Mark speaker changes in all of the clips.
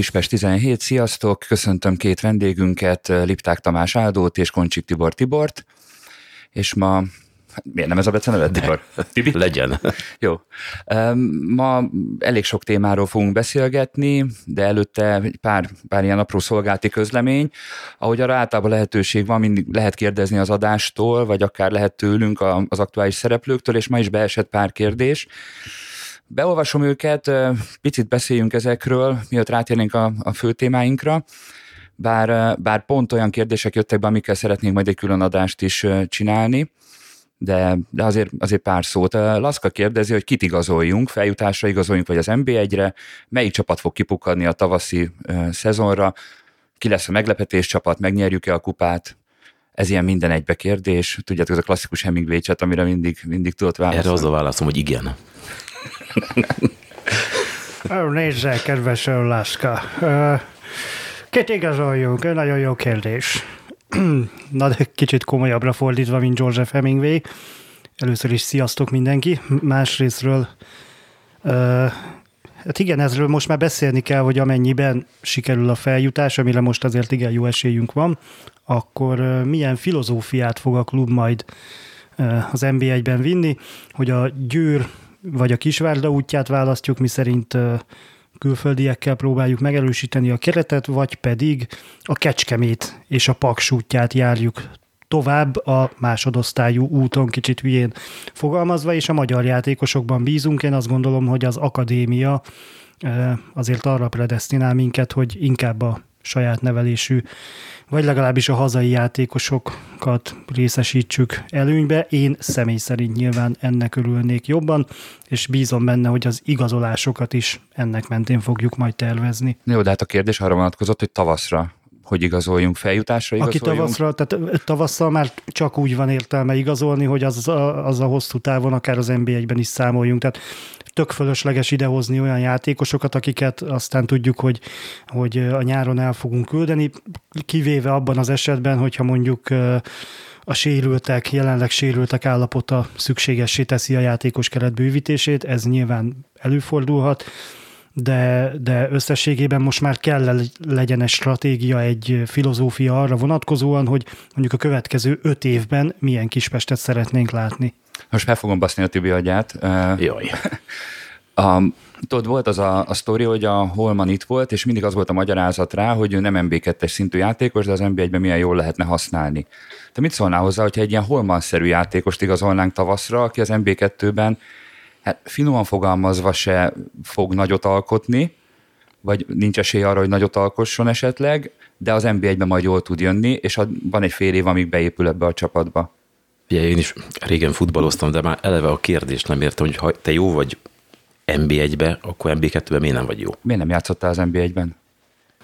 Speaker 1: Kispest 17, sziasztok! Köszöntöm két vendégünket, Lipták Tamás Áldót és Koncsik Tibor Tibort, és ma Hát miért nem ez a beceneved, Tibor?
Speaker 2: Tibi? Legyen.
Speaker 1: Jó. Ma elég sok témáról fogunk beszélgetni, de előtte egy pár, pár ilyen apró szolgálti közlemény. Ahogy arra általában lehetőség van, mindig lehet kérdezni az adástól, vagy akár lehet tőlünk az aktuális szereplőktől, és ma is beesett pár kérdés. Beolvasom őket, picit beszéljünk ezekről, miatt rátérnénk a, a fő témáinkra bár, bár pont olyan kérdések jöttek be, amikkel szeretnénk majd egy külön adást is csinálni de, de azért, azért pár szót. Laszka kérdezi, hogy kit igazoljunk, feljutásra igazoljunk, vagy az NB1-re, melyik csapat fog kipukkadni a tavaszi szezonra, ki lesz a meglepetés csapat, megnyerjük-e a kupát, ez ilyen minden egybe kérdés. Tudjátok, ez a klasszikus Hemingway chat, amire mindig, mindig tudott válaszolni.
Speaker 2: Erre az a válaszom, hogy igen.
Speaker 3: Nézze, kedves Lászka. Kit igazoljunk? Nagyon jó kérdés. Na, de kicsit komolyabbra fordítva, mint F. Hemingway. Először is sziasztok mindenki. Másrésztről Hát igen, ezről most már beszélni kell, hogy amennyiben sikerül a feljutás, amire most azért igen jó esélyünk van, akkor milyen filozófiát fog a klub majd az NB1-ben vinni, hogy a Győr vagy a Kisvárda útját választjuk, mi szerint külföldiekkel próbáljuk megerősíteni a keretet, vagy pedig a Kecskemét és a Paks útját járjuk tovább a másodosztályú úton, kicsit hülyén fogalmazva, és a magyar játékosokban bízunk. Én azt gondolom, hogy az akadémia azért arra predestinál minket, hogy inkább a saját nevelésű vagy legalábbis a hazai játékosokat részesítsük előnybe. Én személy szerint nyilván ennek örülnék jobban, és bízom benne, hogy az igazolásokat is ennek mentén fogjuk majd tervezni.
Speaker 1: Jó, de hát a kérdés arra vonatkozott, hogy tavaszra hogy igazoljunk, feljutásra igazoljunk?
Speaker 3: Aki tavaszra, tehát tavasszal már csak úgy van értelme igazolni, hogy az a, az a hosszú távon akár az NBA-ben is számoljunk. Tehát tök fölösleges idehozni olyan játékosokat, akiket aztán tudjuk, hogy, hogy a nyáron el fogunk küldeni, kivéve abban az esetben, hogyha mondjuk a sérültek, jelenleg sérültek állapota szükségessé teszi a játékos keret bővítését, ez nyilván előfordulhat, de, de összességében most már kell legyen egy stratégia, egy filozófia arra vonatkozóan, hogy mondjuk a következő öt évben milyen Kispestet szeretnénk látni.
Speaker 1: Most fel fogom baszni a Tibi agyát.
Speaker 2: Jaj.
Speaker 1: A, tudod, volt az a, a sztori, hogy a Holman itt volt, és mindig az volt a magyarázat rá, hogy ő nem MB2-es szintű játékos, de az MB1-ben milyen jól lehetne használni. Te mit szólnál hozzá, hogyha egy ilyen Holman-szerű játékost igazolnánk tavaszra, aki az MB2-ben hát finoman fogalmazva se fog nagyot alkotni, vagy nincs esély arra, hogy nagyot alkosson esetleg, de az NB1-ben majd jól tud jönni, és van egy fél év, amíg beépül ebbe a csapatba.
Speaker 2: Ugye én is régen futballoztam, de már eleve a kérdést nem értem, hogy ha te jó vagy NB1-be, akkor NB2-ben miért nem vagy jó?
Speaker 1: Miért nem játszottál az NB1-ben?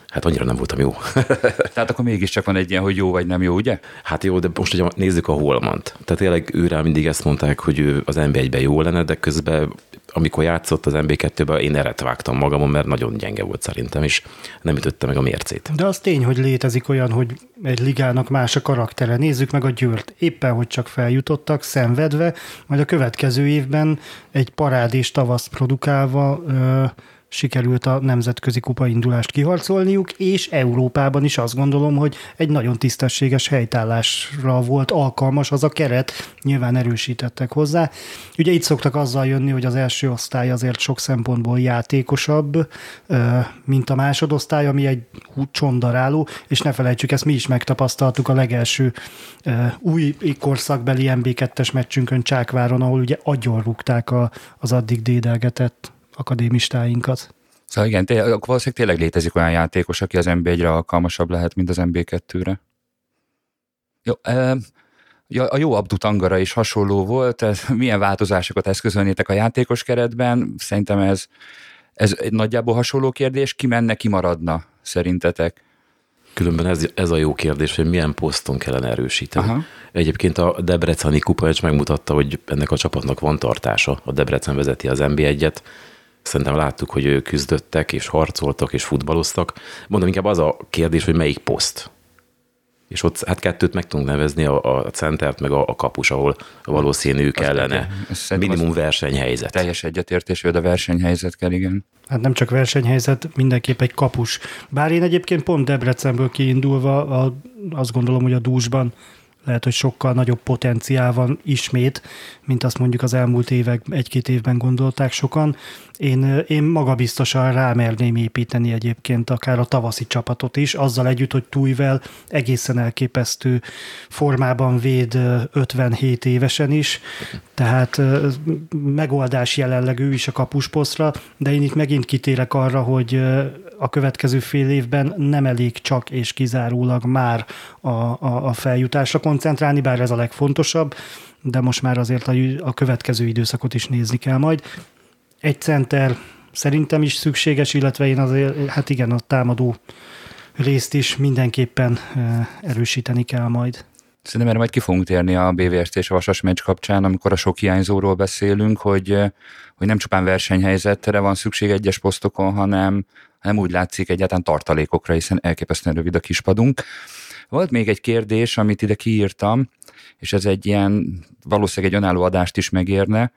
Speaker 2: Hát annyira nem voltam jó.
Speaker 1: Tehát akkor mégiscsak van egy ilyen, hogy jó vagy nem jó, ugye?
Speaker 2: Hát jó, de most ugye nézzük a Holmant. Tehát tényleg őre mindig ezt mondták, hogy ő az NB1-ben jó lenne, de közben amikor játszott az MB2-ben, én eret vágtam magamon, mert nagyon gyenge volt szerintem, és nem ütötte meg a mércét.
Speaker 3: De az tény, hogy létezik olyan, hogy egy ligának más a karaktere. Nézzük meg a Győrt. Éppen, hogy csak feljutottak, szenvedve, majd a következő évben egy parádés tavaszt produkálva sikerült a nemzetközi kupaindulást kiharcolniuk, és Európában is azt gondolom, hogy egy nagyon tisztességes helytállásra volt alkalmas az a keret, nyilván erősítettek hozzá. Ugye itt szoktak azzal jönni, hogy az első osztály azért sok szempontból játékosabb, mint a másodosztály, ami egy csondaráló, és ne felejtsük, ezt mi is megtapasztaltuk a legelső új korszakbeli MB2-es meccsünkön Csákváron, ahol ugye agyonrúgták az addig dédelgetett akadémistáinkat.
Speaker 1: Szóval igen, tényleg, akkor valószínűleg tényleg létezik olyan játékos, aki az MB1-re alkalmasabb lehet, mint az MB2-re. Jó, a jó Abdu Tangara is hasonló volt, milyen változásokat eszközölnétek a játékos keretben? Szerintem ez, ez egy nagyjából hasonló kérdés, ki menne, ki maradna szerintetek?
Speaker 2: Különben ez, ez a jó kérdés, hogy milyen poszton kellene erősíteni. Aha. Egyébként a Debreceni kupa megmutatta, hogy ennek a csapatnak van tartása. A Debrecen vezeti az NB1-et, Szerintem láttuk, hogy ők küzdöttek, és harcoltak, és futballoztak. Mondom, inkább az a kérdés, hogy melyik poszt. és ott hát kettőt meg tudunk nevezni, a, a centert, meg a, a kapus, ahol valószínű kellene. Minimum versenyhelyzet.
Speaker 1: Teljes egyetértés, hogy a versenyhelyzet kell, igen.
Speaker 3: Hát nem csak versenyhelyzet, mindenképp egy kapus. Bár én egyébként pont Debrecenből kiindulva a, azt gondolom, hogy a dúsban lehet, hogy sokkal nagyobb potenciál van ismét, mint azt mondjuk az elmúlt évek, egy-két évben gondolták sokan. Én, én magabiztosan rámerném építeni egyébként akár a tavaszi csapatot is, azzal együtt, hogy Tújvel egészen elképesztő formában véd 57 évesen is, tehát megoldás jelenleg ő is a kapusposztra, de én itt megint kitérek arra, hogy a következő fél évben nem elég csak és kizárólag már a, a, a feljutásra koncentrálni, bár ez a legfontosabb, de most már azért a, a következő időszakot is nézni kell majd. Egy center szerintem is szükséges, illetve én azért, hát igen, a támadó részt is mindenképpen erősíteni kell majd.
Speaker 1: Szerintem erre majd ki fogunk térni a BVST és a Vasas meccs kapcsán, amikor a sok hiányzóról beszélünk, hogy, hogy nem csupán versenyhelyzetre van szükség egyes posztokon, hanem, hanem úgy látszik egyáltalán tartalékokra, hiszen elképesztően rövid a kispadunk. Volt még egy kérdés, amit ide kiírtam, és ez egy ilyen, valószínűleg egy önálló adást is megérne.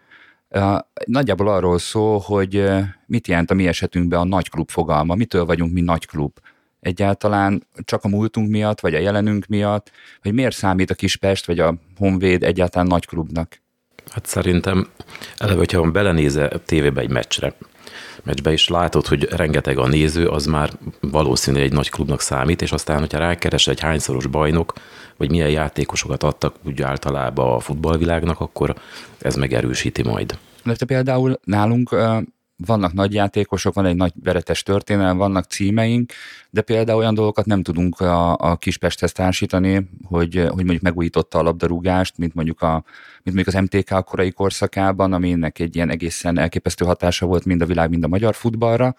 Speaker 1: Nagyjából arról szól, hogy mit jelent a mi esetünkben a nagyklub fogalma, mitől vagyunk mi nagyklub egyáltalán csak a múltunk miatt, vagy a jelenünk miatt, hogy miért számít a Kispest, vagy a Honvéd egyáltalán nagy klubnak?
Speaker 2: Hát szerintem eleve, hogyha a tévébe egy meccsre, meccsbe is látod, hogy rengeteg a néző, az már valószínű egy nagy klubnak számít, és aztán, hogyha rákeres egy hányszoros bajnok, vagy milyen játékosokat adtak úgy általában a futballvilágnak, akkor ez megerősíti majd.
Speaker 1: De például nálunk vannak nagy játékosok, van egy nagy veretes történelem, vannak címeink, de például olyan dolgokat nem tudunk a, a Kispesthez társítani, hogy, hogy mondjuk megújította a labdarúgást, mint mondjuk, a, mint mondjuk az MTK korai korszakában, aminek egy ilyen egészen elképesztő hatása volt mind a világ, mind a magyar futballra.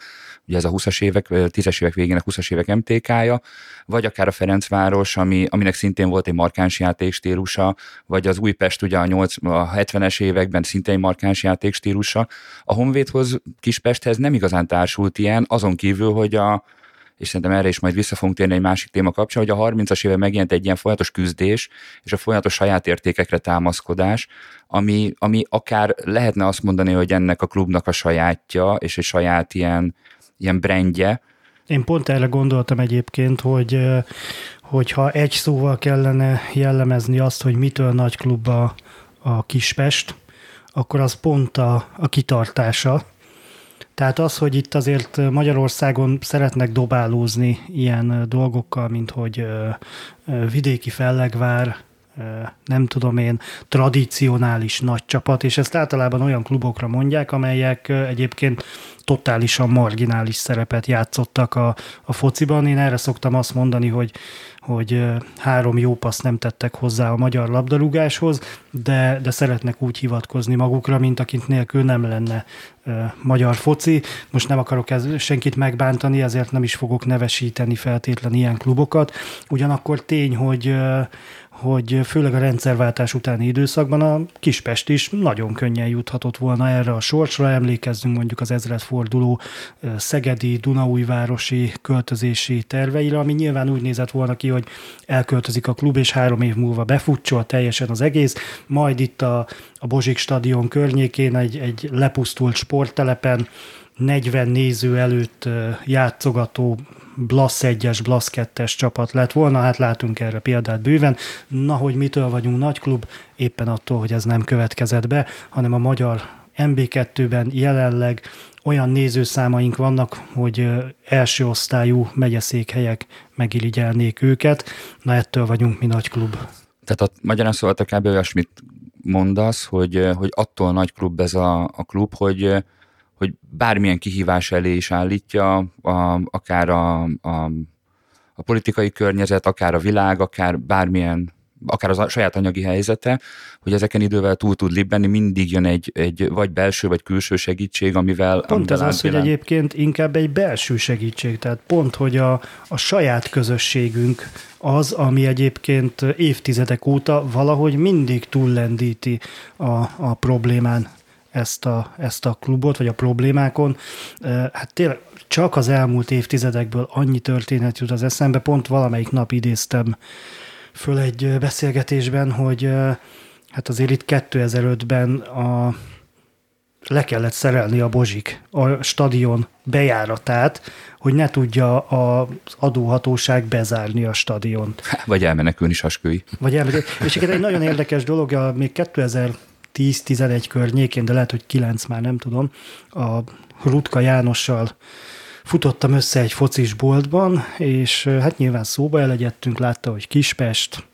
Speaker 1: Ugye ez a 20-as évek, 10-es évek végén a 20-as évek MTK-ja, vagy akár a Ferencváros, ami, aminek szintén volt egy markáns játékstílusa, vagy az Újpest ugye a, 8, a 70-es években szintén egy markáns játékstílusa. A Honvédhoz, Kispesthez nem igazán társult ilyen, azon kívül, hogy a, és szerintem erre is majd vissza fogunk térni egy másik téma kapcsán, hogy a 30-as éve megjelent egy ilyen folyamatos küzdés, és a folyamatos saját értékekre támaszkodás, ami, ami akár lehetne azt mondani, hogy ennek a klubnak a sajátja, és egy saját ilyen, ilyen brandje.
Speaker 3: Én pont erre gondoltam egyébként, hogy hogyha egy szóval kellene jellemezni azt, hogy mitől nagy klub a, a Kispest, akkor az pont a, a kitartása, tehát az, hogy itt azért Magyarországon szeretnek dobálózni ilyen dolgokkal, mint hogy vidéki fellegvár, nem tudom én, tradicionális nagy csapat, és ezt általában olyan klubokra mondják, amelyek egyébként totálisan marginális szerepet játszottak a, a fociban. Én erre szoktam azt mondani, hogy hogy három jó passz nem tettek hozzá a magyar labdarúgáshoz, de, de szeretnek úgy hivatkozni magukra, mint akint nélkül nem lenne magyar foci. Most nem akarok ez, senkit megbántani, ezért nem is fogok nevesíteni feltétlen ilyen klubokat. Ugyanakkor tény, hogy hogy főleg a rendszerváltás utáni időszakban a Kispest is nagyon könnyen juthatott volna erre a sorsra. Emlékezzünk mondjuk az ezredforduló szegedi, Dunaújvárosi költözési terveire, ami nyilván úgy nézett volna ki, hogy elköltözik a klub, és három év múlva befutcsol teljesen az egész, majd itt a, a Bozsik stadion környékén egy, egy lepusztult sporttelepen 40 néző előtt játszogató Blasz 1-es, Blasz 2-es csapat lett volna, hát látunk erre példát bőven. Na, hogy mitől vagyunk nagy klub? Éppen attól, hogy ez nem következett be, hanem a magyar MB2-ben jelenleg olyan nézőszámaink vannak, hogy első osztályú megyeszékhelyek megirigyelnék őket. Na, ettől vagyunk mi nagy klub.
Speaker 1: Tehát a magyarán szóval kb. olyasmit mondasz, hogy, hogy attól nagy klub ez a, a klub, hogy hogy bármilyen kihívás elé is állítja, a, akár a, a, a politikai környezet, akár a világ, akár bármilyen akár az a saját anyagi helyzete, hogy ezeken idővel túl tud libbenni, mindig jön egy, egy vagy belső, vagy külső segítség, amivel...
Speaker 3: Pont ez az, hogy egyébként inkább egy belső segítség, tehát pont, hogy a, a saját közösségünk az, ami egyébként évtizedek óta valahogy mindig túllendíti a, a problémán ezt a, ezt a klubot, vagy a problémákon. Hát tényleg csak az elmúlt évtizedekből annyi történet jut az eszembe, pont valamelyik nap idéztem föl egy beszélgetésben, hogy hát azért itt 2005-ben a, le kellett szerelni a Bozsik a stadion bejáratát, hogy ne tudja az adóhatóság bezárni a stadiont.
Speaker 1: Vagy elmenekülni saskői.
Speaker 3: Vagy elmenekülni. És egy nagyon érdekes dolog, még 2010-11 környékén, de lehet, hogy 9 már nem tudom, a Rutka Jánossal futottam össze egy focis boltban, és hát nyilván szóba elegyedtünk, látta, hogy Kispest,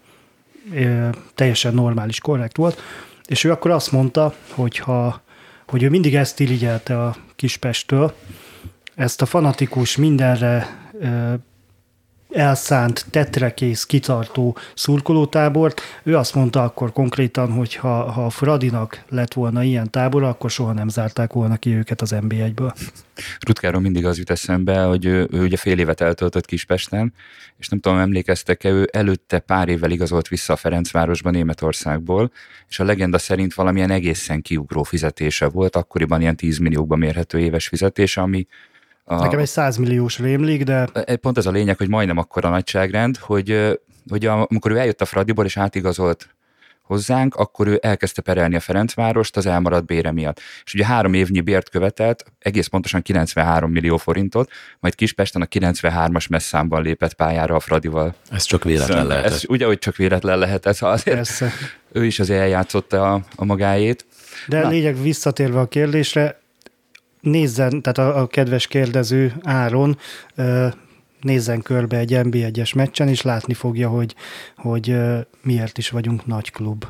Speaker 3: teljesen normális, korrekt volt, és ő akkor azt mondta, hogy, ha, hogy ő mindig ezt irigyelte a Kispestől, ezt a fanatikus, mindenre elszánt, tetrekész, kitartó szurkolótábort. Ő azt mondta akkor konkrétan, hogy ha, ha Fradinak lett volna ilyen tábor, akkor soha nem zárták volna ki őket az NB1-ből.
Speaker 1: Rutkáról mindig az jut eszembe, hogy ő, ő ugye fél évet eltöltött Kispesten, és nem tudom, emlékeztek-e, ő előtte pár évvel igazolt vissza a Ferencvárosba Németországból, és a legenda szerint valamilyen egészen kiugró fizetése volt, akkoriban ilyen 10 milliókba mérhető éves fizetése, ami
Speaker 3: a, Nekem egy 100 milliós rémlik, de...
Speaker 1: E, pont ez a lényeg, hogy majdnem akkora nagyságrend, hogy, hogy a, amikor ő eljött a Fradiból és átigazolt hozzánk, akkor ő elkezdte perelni a Ferencvárost az elmaradt bére miatt. És ugye három évnyi bért követett, egész pontosan 93 millió forintot, majd Kispesten a 93-as messzámban lépett pályára a Fradival.
Speaker 2: Ez csak véletlen szóval lehetett.
Speaker 1: Ez ugye, hogy csak véletlen lehet, ez azért Persze. ő is azért eljátszotta a, a magáét.
Speaker 3: De Na. lényeg visszatérve a kérdésre, nézzen, tehát a, a kedves kérdező Áron nézzen körbe egy NB1-es meccsen, és látni fogja, hogy, hogy miért is vagyunk nagy klub.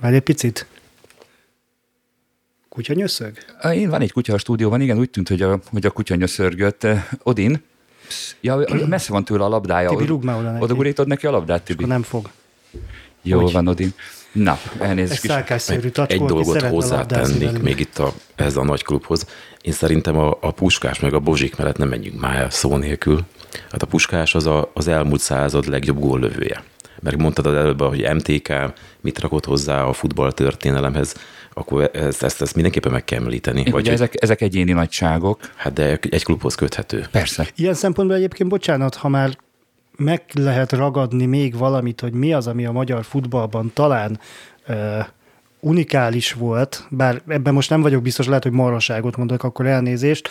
Speaker 3: Várj egy picit. Kutyanyöszög?
Speaker 1: Én van egy kutya a stúdióban, igen, úgy tűnt, hogy a, hogy a kutya nyöszörgött. Odin, ja, messze van tőle a labdája.
Speaker 3: Tibi, rúg már oda neki.
Speaker 1: Oda neki a labdát, Tibi?
Speaker 3: nem fog.
Speaker 1: Jó hogy? van, Odin. Na,
Speaker 3: elnézést. Egy,
Speaker 2: egy, egy dolgot hozzátennék még itt a, ez a nagy klubhoz. Én szerintem a, a Puskás meg a Bozsik mellett nem menjünk már szó nélkül. Hát a Puskás az a, az elmúlt század legjobb góllövője. Mert mondtad az előbb, hogy MTK mit rakott hozzá a futball történelemhez, akkor ezt, ezt, ezt mindenképpen meg kell említeni.
Speaker 1: Vagy ugye ezek, ezek egyéni nagyságok.
Speaker 2: Hát de egy klubhoz köthető.
Speaker 1: Persze.
Speaker 3: Ilyen szempontból egyébként, bocsánat, ha már meg lehet ragadni még valamit, hogy mi az, ami a magyar futballban talán uh, unikális volt, bár ebben most nem vagyok biztos, lehet, hogy maraságot mondok, akkor elnézést,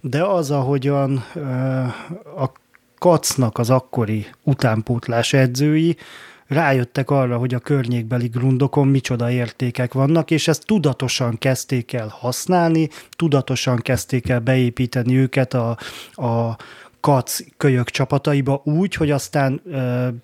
Speaker 3: de az, ahogyan uh, a Kacnak az akkori utánpótlás edzői rájöttek arra, hogy a környékbeli grundokon micsoda értékek vannak, és ezt tudatosan kezdték el használni, tudatosan kezdték el beépíteni őket a, a kac kölyök csapataiba úgy, hogy aztán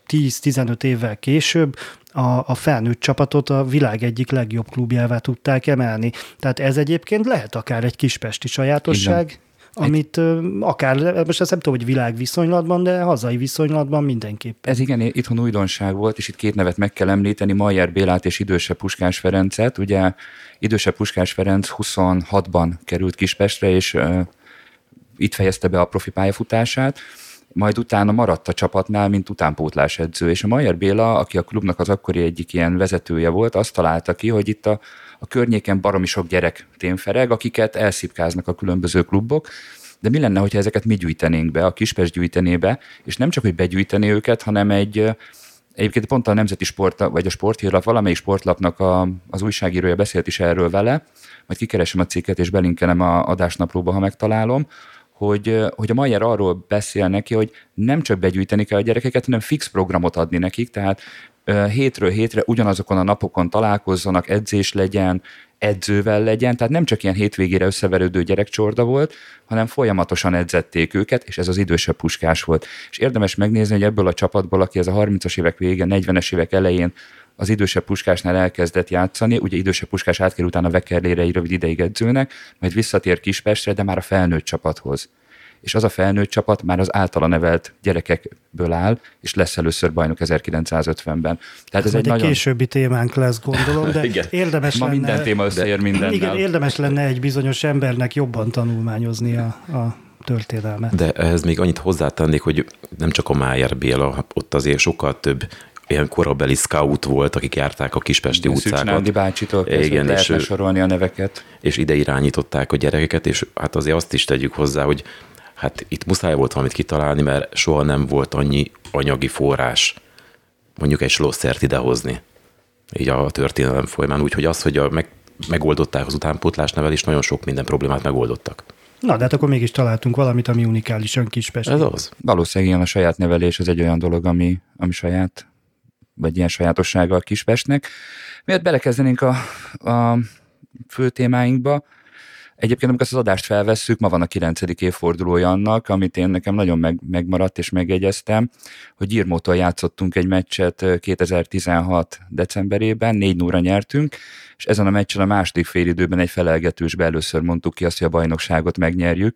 Speaker 3: 10-15 évvel később a, a felnőtt csapatot a világ egyik legjobb klubjává tudták emelni. Tehát ez egyébként lehet akár egy kispesti sajátosság. Igen amit egy... akár, most azt nem tudom, hogy világviszonylatban, de hazai viszonylatban mindenképpen.
Speaker 1: Ez igen, itthon újdonság volt, és itt két nevet meg kell említeni, Majer Bélát és idősebb Puskás Ferencet. Ugye idősebb Puskás Ferenc 26-ban került Kispestre, és itt fejezte be a profi pályafutását, majd utána maradt a csapatnál, mint utánpótlás edző. És a Majer Béla, aki a klubnak az akkori egyik ilyen vezetője volt, azt találta ki, hogy itt a, a környéken baromi sok gyerek témfereg, akiket elszipkáznak a különböző klubok, de mi lenne, hogyha ezeket mi gyűjtenénk be, a Kispest gyűjtené be, és nem csak, hogy begyűjteni őket, hanem egy, Egyébként pont a Nemzeti Sport, vagy a Sporthírlap, valamelyik sportlapnak a, az újságírója beszélt is erről vele, majd kikeresem a cikket és belinkelem a adásnaplóba, ha megtalálom, hogy, hogy a Mayer arról beszél neki, hogy nem csak begyűjteni kell a gyerekeket, hanem fix programot adni nekik, tehát hétről hétre ugyanazokon a napokon találkozzanak, edzés legyen, edzővel legyen, tehát nem csak ilyen hétvégére összeverődő gyerekcsorda volt, hanem folyamatosan edzették őket, és ez az idősebb puskás volt. És érdemes megnézni, hogy ebből a csapatból, aki ez a 30-as évek vége, 40-es évek elején az idősebb puskásnál elkezdett játszani, ugye idősebb puskás átkerül utána Vekerlére egy rövid ideig edzőnek, majd visszatér Kispestre, de már a felnőtt csapathoz és az a felnőtt csapat már az általa nevelt gyerekekből áll, és lesz először bajnok 1950-ben.
Speaker 3: Tehát ez, ez egy, egy nagyon... későbbi témánk lesz, gondolom, de igen. érdemes
Speaker 1: Ma
Speaker 3: lenne...
Speaker 1: minden téma összeér mindennel.
Speaker 3: Igen, érdemes lenne egy bizonyos embernek jobban tanulmányozni a, a történelmet.
Speaker 2: De ehhez még annyit hozzátennék, hogy nem csak a Májer Béla, ott azért sokkal több ilyen korabeli scout volt, akik járták a kispesti
Speaker 1: Szűcs
Speaker 2: utcákat.
Speaker 1: Nándi bácsitól kezdve
Speaker 2: Igen,
Speaker 1: lehetne
Speaker 2: és-
Speaker 1: sorolni a neveket.
Speaker 2: és ide irányították a gyerekeket, és hát azért azt is tegyük hozzá, hogy hát itt muszáj volt valamit kitalálni, mert soha nem volt annyi anyagi forrás mondjuk egy slosszert idehozni így a történelem folyamán, úgyhogy az, hogy a, meg, megoldották az utánpótlás nevelést, nagyon sok minden problémát megoldottak.
Speaker 3: Na, de hát akkor mégis találtunk valamit, ami unikálisan Kispest.
Speaker 2: Ez az.
Speaker 1: Valószínűleg ilyen a saját nevelés az egy olyan dolog, ami, ami saját, vagy ilyen sajátossága a Kispestnek. Miért belekezdenénk a, a fő témáinkba, Egyébként, amikor ezt az adást felvesszük, ma van a 9. évfordulója annak, amit én nekem nagyon meg, megmaradt és megjegyeztem, hogy Irmótól játszottunk egy meccset 2016. decemberében, 4 0 nyertünk, és ezen a meccsen a második félidőben egy felelgetősbe először mondtuk ki azt, hogy a bajnokságot megnyerjük.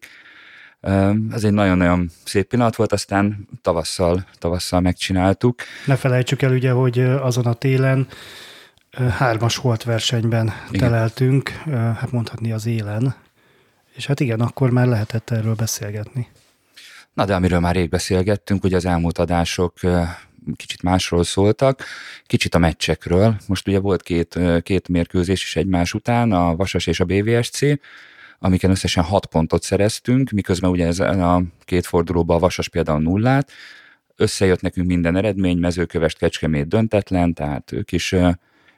Speaker 1: Ez egy nagyon-nagyon szép pillanat volt, aztán tavasszal, tavasszal megcsináltuk.
Speaker 3: Ne felejtsük el ugye, hogy azon a télen hármas holt versenyben igen. teleltünk, hát mondhatni az élen, és hát igen, akkor már lehetett erről beszélgetni.
Speaker 1: Na de amiről már rég beszélgettünk, ugye az elmúlt adások kicsit másról szóltak, kicsit a meccsekről. Most ugye volt két, két mérkőzés is egymás után, a Vasas és a BVSC, amiken összesen hat pontot szereztünk, miközben ugye ez a két fordulóban a Vasas például nullát, összejött nekünk minden eredmény, mezőkövest kecskemét döntetlen, tehát ők is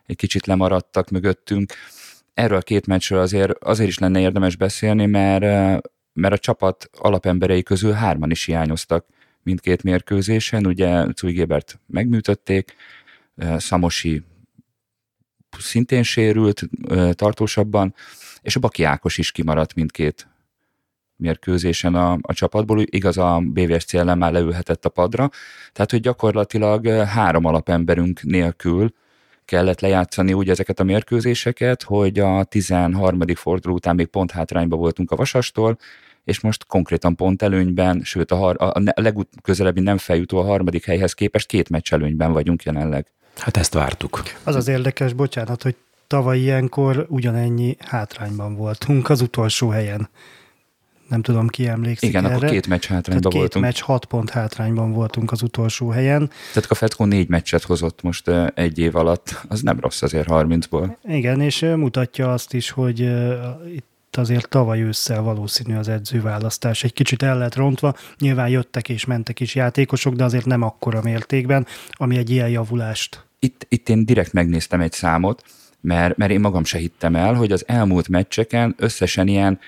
Speaker 1: egy kicsit lemaradtak mögöttünk. Erről a két meccsről azért, azért is lenne érdemes beszélni, mert, mert a csapat alapemberei közül hárman is hiányoztak mindkét mérkőzésen. Ugye Cúj Gébert megműtötték, Szamosi szintén sérült tartósabban, és a Baki Ákos is kimaradt mindkét mérkőzésen a, a csapatból, igaz a BVSC ellen már leülhetett a padra, tehát hogy gyakorlatilag három alapemberünk nélkül kellett lejátszani úgy ezeket a mérkőzéseket, hogy a 13. forduló után még pont hátrányba voltunk a Vasastól, és most konkrétan pont előnyben, sőt a, har- a legközelebbi nem feljutó a harmadik helyhez képest két meccs előnyben vagyunk jelenleg.
Speaker 2: Hát ezt vártuk.
Speaker 3: Az az érdekes, bocsánat, hogy tavaly ilyenkor ugyanennyi hátrányban voltunk az utolsó helyen. Nem tudom, ki emlékszik
Speaker 1: Igen,
Speaker 3: erre.
Speaker 1: akkor két meccs hátrányban
Speaker 3: Tehát két
Speaker 1: voltunk.
Speaker 3: meccs, hat pont hátrányban voltunk az utolsó helyen.
Speaker 1: Tehát a Feckó négy meccset hozott most egy év alatt. Az nem rossz azért 30-ból.
Speaker 3: Igen, és mutatja azt is, hogy itt azért tavaly ősszel valószínű az edzőválasztás. Egy kicsit el lett rontva, nyilván jöttek és mentek is játékosok, de azért nem akkora mértékben, ami egy ilyen javulást.
Speaker 1: Itt, itt én direkt megnéztem egy számot, mert, mert én magam se hittem el, hogy az elmúlt meccseken összesen ilyen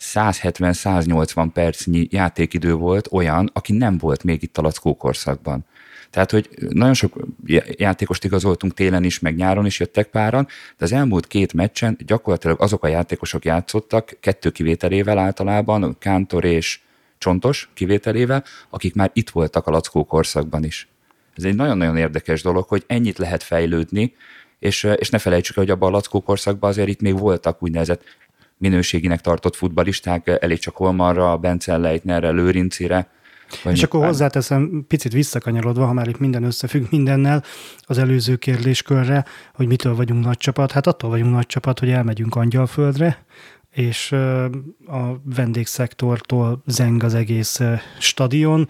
Speaker 1: 170-180 percnyi játékidő volt olyan, aki nem volt még itt a lackó korszakban. Tehát, hogy nagyon sok játékost igazoltunk télen is, meg nyáron is jöttek páran, de az elmúlt két meccsen gyakorlatilag azok a játékosok játszottak, kettő kivételével általában, Kántor és Csontos kivételével, akik már itt voltak a lackó korszakban is. Ez egy nagyon-nagyon érdekes dolog, hogy ennyit lehet fejlődni, és, és ne felejtsük el, hogy abban a lackó korszakban azért itt még voltak úgynevezett minőséginek tartott futbalisták, elég csak Holmarra, Bence Leitnerre, Lőrincire.
Speaker 3: Vagy és akkor hozzáteszem, picit visszakanyarodva, ha már itt minden összefügg mindennel, az előző kérdéskörre, hogy mitől vagyunk nagy csapat. Hát attól vagyunk nagy csapat, hogy elmegyünk Angyalföldre, és a vendégszektortól zeng az egész stadion,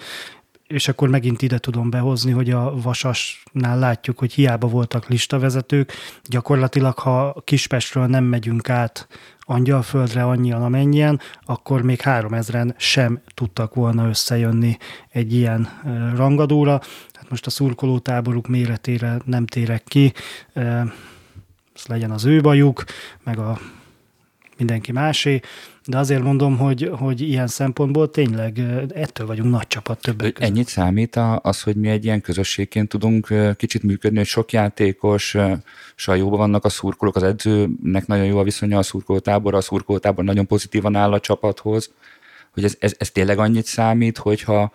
Speaker 3: és akkor megint ide tudom behozni, hogy a Vasasnál látjuk, hogy hiába voltak listavezetők, gyakorlatilag ha Kispestről nem megyünk át Angyalföldre annyian, amennyien, akkor még 3000-en sem tudtak volna összejönni egy ilyen rangadóra. Hát most a szurkolótáboruk méretére nem térek ki, ez legyen az ő bajuk, meg a mindenki másé, de azért mondom, hogy, hogy ilyen szempontból tényleg ettől vagyunk nagy csapat többek között.
Speaker 1: Ennyit számít az, hogy mi egy ilyen közösségként tudunk kicsit működni, hogy sok játékos, jóban vannak a szurkolók, az edzőnek nagyon jó a viszonya a szurkolótábor, a szurkolótábor nagyon pozitívan áll a csapathoz, hogy ez, ez, ez tényleg annyit számít, hogyha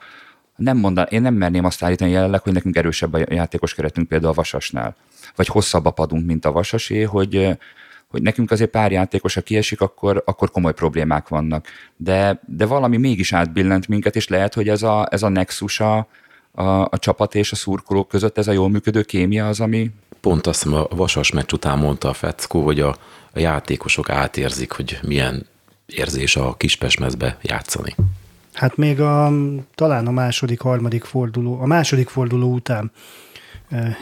Speaker 1: nem mondan, én nem merném azt állítani jelenleg, hogy nekünk erősebb a játékos keretünk például a Vasasnál, vagy hosszabb a padunk, mint a Vasasé, hogy hogy nekünk azért pár játékos, ha kiesik, akkor, akkor komoly problémák vannak. De, de valami mégis átbillent minket, és lehet, hogy ez a, ez a nexus a, a, a csapat és a szurkolók között, ez a jól működő kémia az, ami...
Speaker 2: Pont azt a Vasas meccs után mondta a Feckó, hogy a, a játékosok átérzik, hogy milyen érzés a Kispesmezbe játszani.
Speaker 3: Hát még a, talán a második, harmadik forduló, a második forduló után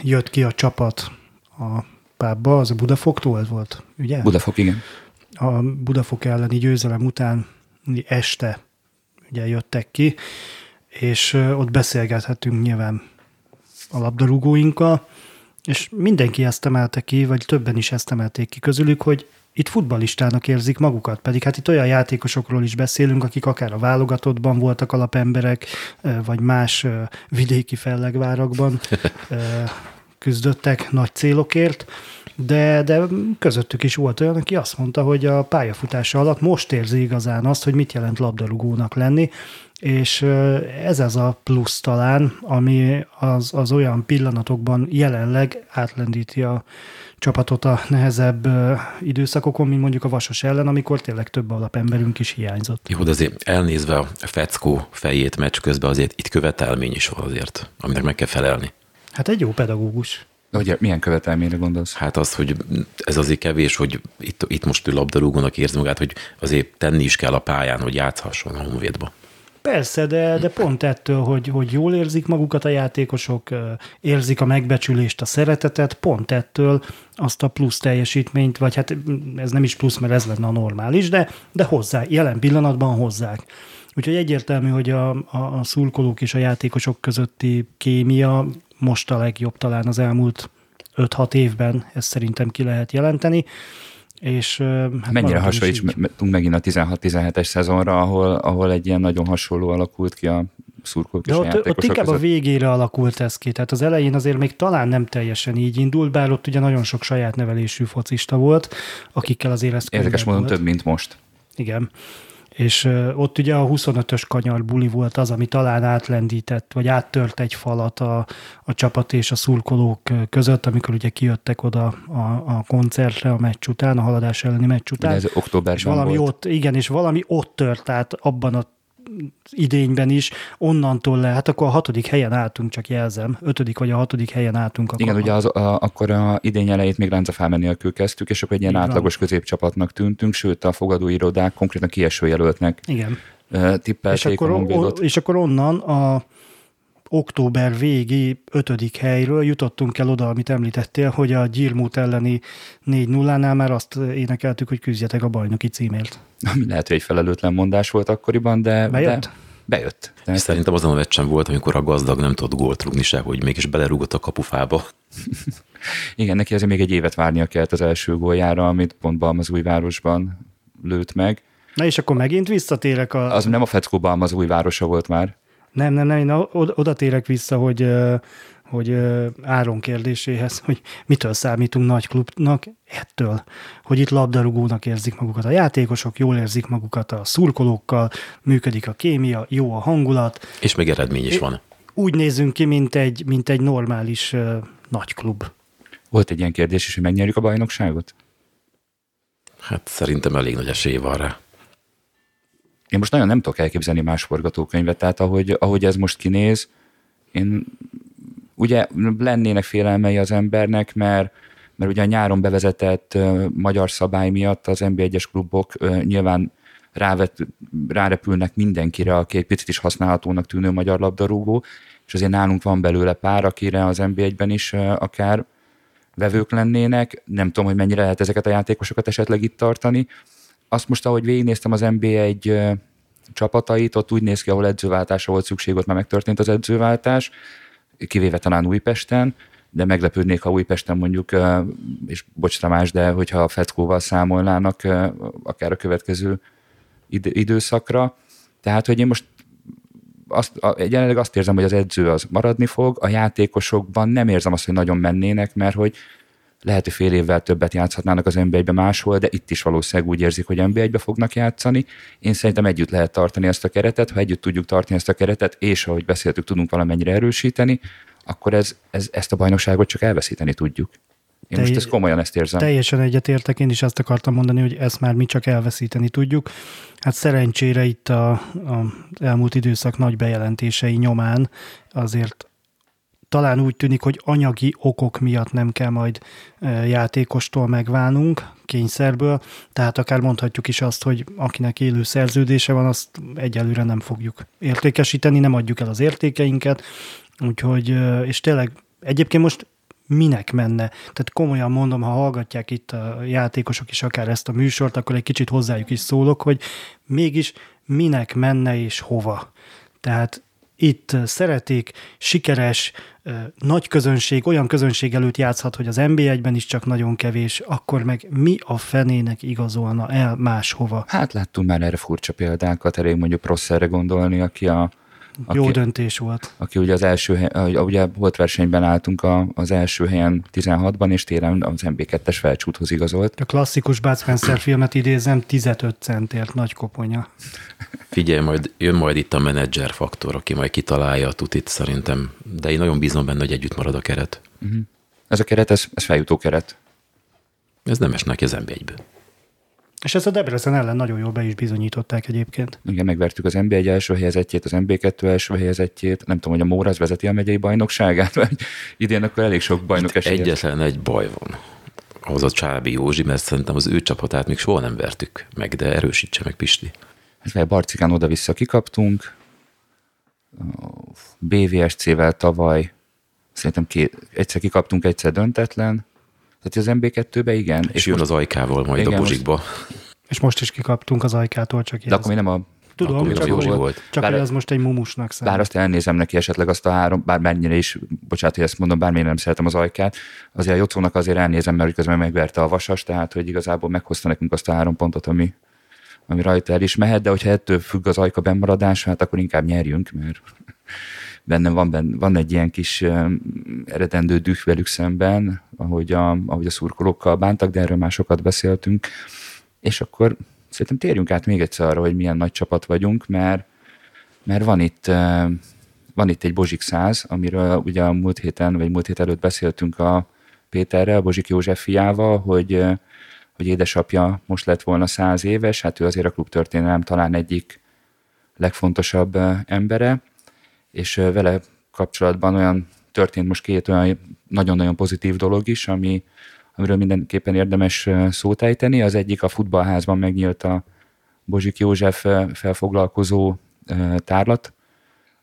Speaker 3: jött ki a csapat a pábba, az a Budafoktól volt, ugye?
Speaker 1: Budafok, igen.
Speaker 3: A Budafok elleni győzelem után este ugye jöttek ki, és ott beszélgethetünk nyilván a labdarúgóinkkal, és mindenki ezt emelte ki, vagy többen is ezt emelték ki közülük, hogy itt futballistának érzik magukat, pedig hát itt olyan játékosokról is beszélünk, akik akár a válogatottban voltak alapemberek, vagy más vidéki fellegvárakban küzdöttek nagy célokért, de, de közöttük is volt olyan, aki azt mondta, hogy a pályafutása alatt most érzi igazán azt, hogy mit jelent labdarúgónak lenni, és ez az a plusz talán, ami az, az olyan pillanatokban jelenleg átlendíti a csapatot a nehezebb időszakokon, mint mondjuk a Vasas ellen, amikor tényleg több alapemberünk is hiányzott.
Speaker 2: Jó, de azért elnézve a Feckó fejét meccs közben azért itt követelmény is van azért, aminek meg kell felelni.
Speaker 3: Hát egy jó pedagógus.
Speaker 1: Hogy milyen követelményre gondolsz?
Speaker 2: Hát az, hogy ez azért kevés, hogy itt, itt most ő labdarúgónak érzi magát, hogy azért tenni is kell a pályán, hogy játszhasson a honvédba.
Speaker 3: Persze, de, de pont ettől, hogy, hogy jól érzik magukat a játékosok, érzik a megbecsülést, a szeretetet, pont ettől azt a plusz teljesítményt, vagy hát ez nem is plusz, mert ez lenne a normális, de, de hozzá, jelen pillanatban hozzák. Úgyhogy egyértelmű, hogy a, a, a szurkolók és a játékosok közötti kémia most a legjobb talán az elmúlt 5-6 évben, ezt szerintem ki lehet jelenteni. És,
Speaker 1: hát Mennyire hasonlítunk megint a 16-17-es szezonra, ahol, ahol egy ilyen nagyon hasonló alakult ki a szurkolók és
Speaker 3: ott, ott inkább között. a végére alakult ez ki. Tehát az elején azért még talán nem teljesen így indult, bár ott ugye nagyon sok saját nevelésű focista volt, akikkel azért ezt
Speaker 1: Érdekes módon több, mint most.
Speaker 3: Igen és ott ugye a 25-ös kanyar buli volt az, ami talán átlendített, vagy áttört egy falat a, a csapat és a szurkolók között, amikor ugye kijöttek oda a, a koncertre a meccs után, a haladás elleni meccs után.
Speaker 1: Ugye ez októberben
Speaker 3: és valami
Speaker 1: volt.
Speaker 3: ott, igen, és valami ott tört át abban a idényben is, onnantól le, hát akkor a hatodik helyen álltunk, csak jelzem, ötödik vagy a hatodik helyen álltunk.
Speaker 1: Akkor Igen, ugye az, a, akkor a idény elejét még Ránca Fámen nélkül kezdtük, és akkor egy ilyen Igen. átlagos középcsapatnak tűntünk, sőt a fogadóirodák konkrétan kieső jelöltnek
Speaker 3: Igen.
Speaker 1: tippelték
Speaker 3: és akkor,
Speaker 1: a
Speaker 3: és akkor onnan a október végi ötödik helyről jutottunk el oda, amit említettél, hogy a Gyirmút elleni 4-0-nál már azt énekeltük, hogy küzdjetek a bajnoki címért.
Speaker 1: Ami lehet, hogy egy felelőtlen mondás volt akkoriban, de...
Speaker 3: Bejött?
Speaker 1: De bejött.
Speaker 2: Tehát... Szerintem azon a meccsen volt, amikor a gazdag nem tudott gólt rúgni se, hogy mégis belerúgott a kapufába.
Speaker 1: Igen, neki azért még egy évet várnia kellett az első góljára, amit pont Balmazújvárosban lőtt meg.
Speaker 3: Na és akkor megint visszatérek a...
Speaker 1: Az nem a Feckó Balmazújvárosa volt már.
Speaker 3: Nem, nem, nem, én oda térek vissza, hogy, hogy Áron kérdéséhez, hogy mitől számítunk nagy klubnak, ettől, hogy itt labdarúgónak érzik magukat a játékosok, jól érzik magukat a szurkolókkal, működik a kémia, jó a hangulat.
Speaker 2: És még eredmény is van.
Speaker 3: Úgy nézünk ki, mint egy, mint egy normális uh, nagy klub.
Speaker 1: Volt egy ilyen kérdés is, hogy megnyerjük a bajnokságot?
Speaker 2: Hát szerintem elég nagy esély van rá.
Speaker 1: Én most nagyon nem tudok elképzelni más forgatókönyvet, tehát ahogy, ahogy ez most kinéz, én ugye lennének félelmei az embernek, mert, mert ugye a nyáron bevezetett magyar szabály miatt az NB1-es klubok uh, nyilván rávet, rárepülnek mindenkire, aki egy picit is használhatónak tűnő magyar labdarúgó, és azért nálunk van belőle pár, akire az NB1-ben is uh, akár vevők lennének. Nem tudom, hogy mennyire lehet ezeket a játékosokat esetleg itt tartani, azt most, ahogy végignéztem az NBA1 csapatait, ott úgy néz ki, ahol edzőváltásra volt szükség, ott már megtörtént az edzőváltás, kivéve talán Újpesten, de meglepődnék, ha Újpesten mondjuk, és bocs Tamás, de hogyha a Feckóval számolnának akár a következő időszakra. Tehát, hogy én most azt, jelenleg azt érzem, hogy az edző az maradni fog, a játékosokban nem érzem azt, hogy nagyon mennének, mert hogy lehet, hogy fél évvel többet játszhatnának az nba máshol, de itt is valószínűleg úgy érzik, hogy nba fognak játszani. Én szerintem együtt lehet tartani ezt a keretet, ha együtt tudjuk tartani ezt a keretet, és ahogy beszéltük, tudunk valamennyire erősíteni, akkor ez, ez, ezt a bajnokságot csak elveszíteni tudjuk. Én Telj- most ezt komolyan ezt érzem.
Speaker 3: Teljesen egyetértek, én is azt akartam mondani, hogy ezt már mi csak elveszíteni tudjuk. Hát szerencsére itt a, a elmúlt időszak nagy bejelentései nyomán azért talán úgy tűnik, hogy anyagi okok miatt nem kell majd e, játékostól megválnunk kényszerből, tehát akár mondhatjuk is azt, hogy akinek élő szerződése van, azt egyelőre nem fogjuk értékesíteni, nem adjuk el az értékeinket, úgyhogy, e, és tényleg Egyébként most minek menne? Tehát komolyan mondom, ha hallgatják itt a játékosok is akár ezt a műsort, akkor egy kicsit hozzájuk is szólok, hogy mégis minek menne és hova. Tehát itt szeretik, sikeres, nagy közönség, olyan közönség előtt játszhat, hogy az NB1-ben is csak nagyon kevés, akkor meg mi a fenének igazolna el máshova?
Speaker 1: Hát láttunk már erre furcsa példákat, elég mondjuk Rosszerre gondolni, aki a
Speaker 3: aki, Jó döntés volt.
Speaker 1: Aki ugye az első helyen, ugye volt versenyben álltunk a, az első helyen 16-ban, és téren az MB2-es felcsúthoz igazolt.
Speaker 3: A klasszikus Bud Spencer filmet idézem, 15 centért nagy koponya.
Speaker 2: Figyelj, majd jön majd itt a menedzser faktor, aki majd kitalálja a tutit szerintem, de én nagyon bízom benne, hogy együtt marad a keret. Uh-huh.
Speaker 1: Ez a keret, ez, ez feljutó keret.
Speaker 2: Ez nem esnek az NB1-ből.
Speaker 3: És ezt a Debrecen ellen nagyon jól be is bizonyították egyébként.
Speaker 1: Igen, megvertük az NB1 első helyezettjét, az NB2 első helyezettjét. Nem tudom, hogy a Móraz vezeti a megyei bajnokságát, vagy idén akkor elég sok bajnok
Speaker 2: esélyes. Egyetlen egy baj van. Az a Csábi Józsi, mert szerintem az ő csapatát még soha nem vertük meg, de erősítse meg Pisti.
Speaker 1: Hát Barcikán oda-vissza kikaptunk, BVSC-vel tavaly szerintem két, egyszer kikaptunk, egyszer döntetlen, tehát az MB2-be igen.
Speaker 2: És, és jön most, az ajkával majd igen, a buzsikba.
Speaker 3: Most, és most is kikaptunk az ajkától, csak
Speaker 1: De akkor még nem a
Speaker 3: Tudom, akkor csak,
Speaker 1: Józsi volt.
Speaker 3: Csak bár, az most egy mumusnak
Speaker 1: számít. Bár azt elnézem neki esetleg azt a három, bár mennyire is, bocsánat, hogy ezt mondom, bármilyen nem szeretem az ajkát, azért a Jocónak azért elnézem, mert közben megverte a vasas, tehát hogy igazából meghozta nekünk azt a három pontot, ami, ami rajta el is mehet, de hogyha ettől függ az ajka bemaradása, hát akkor inkább nyerjünk, mert bennem van, benne, van egy ilyen kis eredendő düh velük szemben, ahogy a, ahogy a szurkolókkal bántak, de erről már sokat beszéltünk. És akkor szerintem térjünk át még egyszer arra, hogy milyen nagy csapat vagyunk, mert, mert van itt van itt egy Bozsik 100, amiről ugye a múlt héten, vagy múlt hét előtt beszéltünk a Péterrel, Bozsik József fiával, hogy, hogy édesapja most lett volna száz éves, hát ő azért a klub történelem talán egyik legfontosabb embere, és vele kapcsolatban olyan történt most két olyan nagyon-nagyon pozitív dolog is, ami, amiről mindenképpen érdemes szót ejteni. Az egyik a futballházban megnyílt a Bozsik József felfoglalkozó tárlat,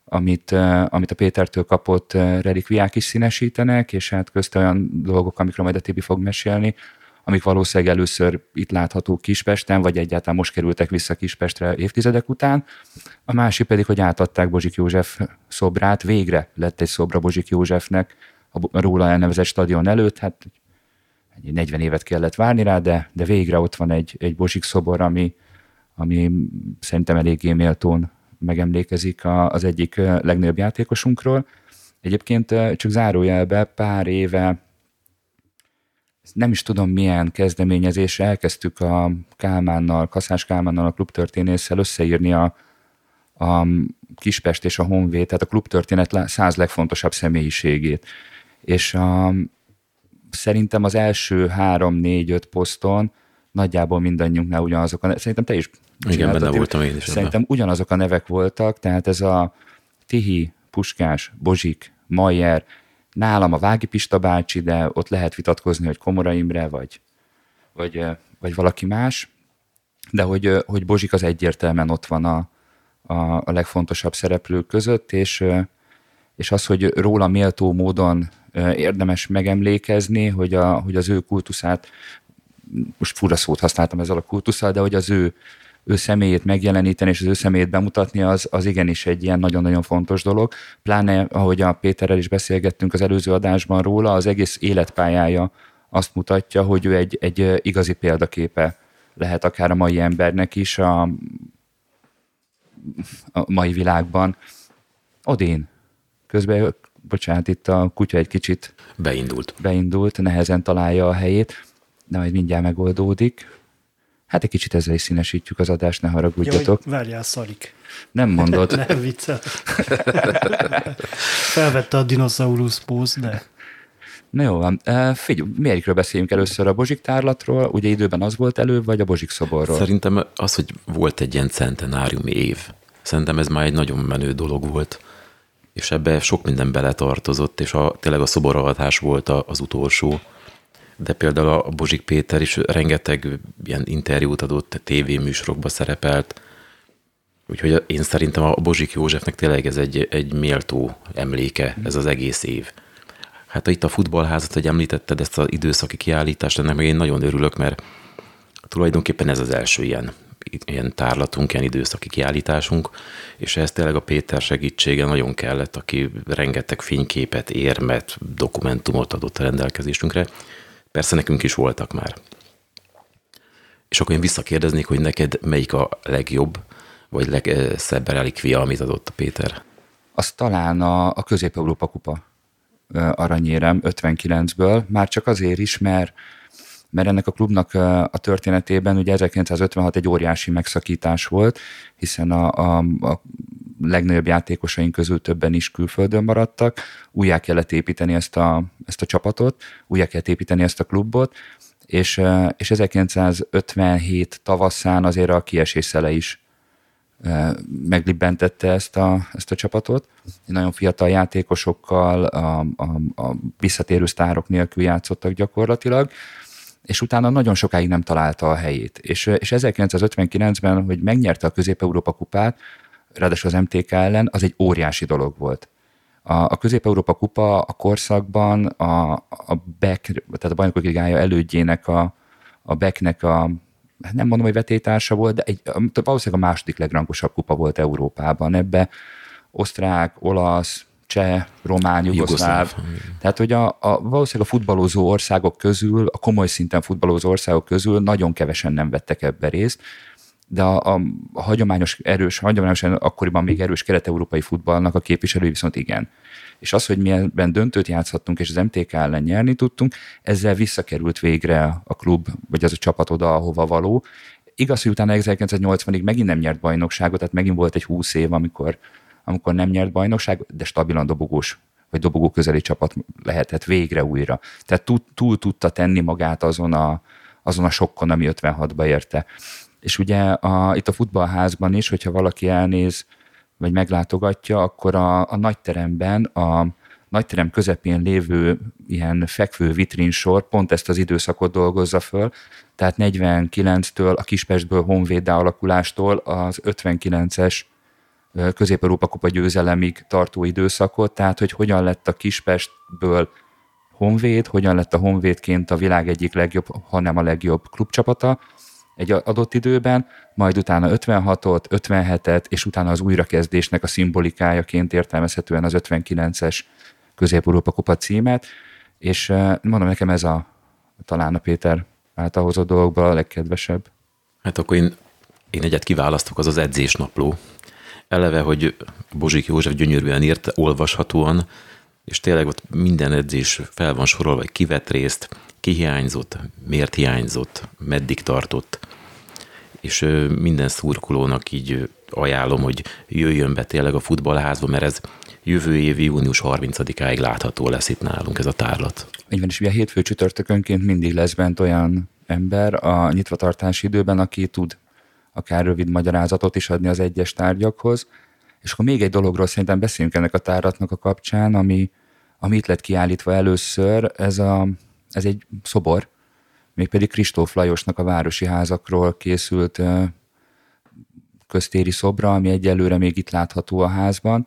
Speaker 1: amit, amit a Pétertől kapott relikviák is színesítenek, és hát közt olyan dolgok, amikről majd a Tibi fog mesélni, amik valószínűleg először itt láthatók Kispesten, vagy egyáltalán most kerültek vissza Kispestre évtizedek után. A másik pedig, hogy átadták Bozsik József szobrát, végre lett egy szobra Bozsik Józsefnek a róla elnevezett stadion előtt, hát 40 évet kellett várni rá, de, de végre ott van egy, egy Bozsik szobor, ami, ami szerintem eléggé méltón megemlékezik az egyik legnagyobb játékosunkról. Egyébként csak zárójelbe pár éve nem is tudom milyen kezdeményezésre elkezdtük a Kálmánnal, Kaszás Kálmánnal, a klubtörténésszel összeírni a, a Kispest és a Honvéd, tehát a klubtörténet száz legfontosabb személyiségét. És a, szerintem az első három, négy, öt poszton nagyjából mindannyiunknál ugyanazok a szerintem te is
Speaker 2: Igen, benne voltam én is.
Speaker 1: Szerintem ebben. ugyanazok a nevek voltak, tehát ez a Tihi, Puskás, Bozsik, Mayer, nálam a Vági Pista bácsi, de ott lehet vitatkozni, hogy Komora Imre, vagy, vagy, vagy valaki más, de hogy, hogy Bozsik az egyértelműen ott van a, a, a legfontosabb szereplők között, és, és az, hogy róla méltó módon érdemes megemlékezni, hogy, a, hogy az ő kultuszát, most fura szót használtam ezzel a kultusszal, de hogy az ő ő személyét megjeleníteni és az ő személyét bemutatni, az, az igenis egy ilyen nagyon-nagyon fontos dolog. Pláne, ahogy a Péterrel is beszélgettünk az előző adásban róla, az egész életpályája azt mutatja, hogy ő egy, egy igazi példaképe lehet akár a mai embernek is a, a mai világban. Odén. Közben, bocsánat, itt a kutya egy kicsit
Speaker 2: beindult.
Speaker 1: Beindult, nehezen találja a helyét, de majd mindjárt megoldódik. Hát egy kicsit ezzel is színesítjük az adást, ne haragudjatok.
Speaker 3: Jó, várjál, szarik.
Speaker 1: Nem mondod.
Speaker 3: Nem viccel. Felvette a dinoszaurusz póz, de...
Speaker 1: Na jó van. Figyelj, melyikről beszéljünk először? A Bozsik tárlatról? Ugye időben az volt elő, vagy a Bozsik szoborról?
Speaker 2: Szerintem az, hogy volt egy ilyen centenáriumi év. Szerintem ez már egy nagyon menő dolog volt. És ebbe sok minden beletartozott, és a, tényleg a szoboravatás volt az utolsó de például a Bozsik Péter is rengeteg ilyen interjút adott, tévéműsorokba szerepelt, úgyhogy én szerintem a Bozsik Józsefnek tényleg ez egy, egy méltó emléke, ez az egész év. Hát itt a futballházat, hogy említetted ezt az időszaki kiállítást, ennek meg én nagyon örülök, mert tulajdonképpen ez az első ilyen, ilyen tárlatunk, ilyen időszaki kiállításunk, és ez tényleg a Péter segítsége nagyon kellett, aki rengeteg fényképet, érmet, dokumentumot adott a rendelkezésünkre. Persze nekünk is voltak már. És akkor én visszakérdeznék, hogy neked melyik a legjobb, vagy legszebb relikvia, amit adott a Péter?
Speaker 1: Az talán a, a Közép-Európa kupa aranyérem 59-ből, már csak azért is, mert mert ennek a klubnak a történetében ugye 1956 egy óriási megszakítás volt, hiszen a, a, a legnagyobb játékosaink közül többen is külföldön maradtak, újjá kellett építeni ezt a, ezt a csapatot, újjá kellett építeni ezt a klubot, és, és 1957 tavaszán azért a kiesés is meglibbentette ezt a, ezt a csapatot. Nagyon fiatal játékosokkal, a, a, a visszatérő sztárok nélkül játszottak gyakorlatilag, és utána nagyon sokáig nem találta a helyét. És, és 1959-ben, hogy megnyerte a Közép-Európa kupát, ráadásul az MTK ellen, az egy óriási dolog volt. A, a Közép-Európa kupa a korszakban a, a Beck, tehát a bajnokok ligája elődjének a, a Becknek a Hát nem mondom, hogy vetétársa volt, de egy, valószínűleg a második legrangosabb kupa volt Európában. Ebbe osztrák, olasz, cseh, román, jugoszláv. Tehát, hogy a, a, valószínűleg a futballozó országok közül, a komoly szinten futballozó országok közül nagyon kevesen nem vettek ebbe részt, de a, a, hagyományos erős, hagyományosan akkoriban még erős kelet-európai futballnak a képviselői viszont igen és az, hogy mi ebben döntőt játszhattunk, és az MTK ellen nyerni tudtunk, ezzel visszakerült végre a klub, vagy az a csapat oda, ahova való. Igaz, hogy utána 1980-ig megint nem nyert bajnokságot, tehát megint volt egy 20 év, amikor, amikor nem nyert bajnokság, de stabilan dobogós vagy dobogó közeli csapat lehetett végre újra. Tehát túl, túl tudta tenni magát azon a, azon a sokkon, ami 56-ba érte. És ugye a, itt a futballházban is, hogyha valaki elnéz vagy meglátogatja, akkor a, a nagyteremben a nagyterem közepén lévő ilyen fekvő vitrinsor pont ezt az időszakot dolgozza föl, tehát 49-től a Kispestből Honvéd alakulástól az 59-es Közép-Európa Kupa győzelemig tartó időszakot, tehát hogy hogyan lett a Kispestből Honvéd, hogyan lett a Honvédként a világ egyik legjobb, hanem a legjobb klubcsapata, egy adott időben, majd utána 56-ot, 57-et, és utána az újrakezdésnek a szimbolikájaként értelmezhetően az 59-es Közép-Európa Kupa címet, és mondom, nekem ez a talán a Péter által hozott dolgokból a legkedvesebb.
Speaker 2: Hát akkor én, én egyet kiválasztok, az az edzésnapló. Eleve, hogy Bozsik József gyönyörűen írt, olvashatóan, és tényleg ott minden edzés fel van sorolva, hogy kivett részt, ki hiányzott, miért hiányzott, meddig tartott, és minden szurkolónak így ajánlom, hogy jöjjön be tényleg a futballházba, mert ez jövő év június 30-áig látható lesz itt nálunk ez a tárlat.
Speaker 1: Így van, és ugye hétfő csütörtökönként mindig lesz bent olyan ember a nyitvatartási időben, aki tud akár rövid magyarázatot is adni az egyes tárgyakhoz. És akkor még egy dologról szerintem beszéljünk ennek a táratnak a kapcsán, ami, ami itt lett kiállítva először, ez, a, ez egy szobor, mégpedig Kristóf Lajosnak a városi házakról készült köztéri szobra, ami egyelőre még itt látható a házban.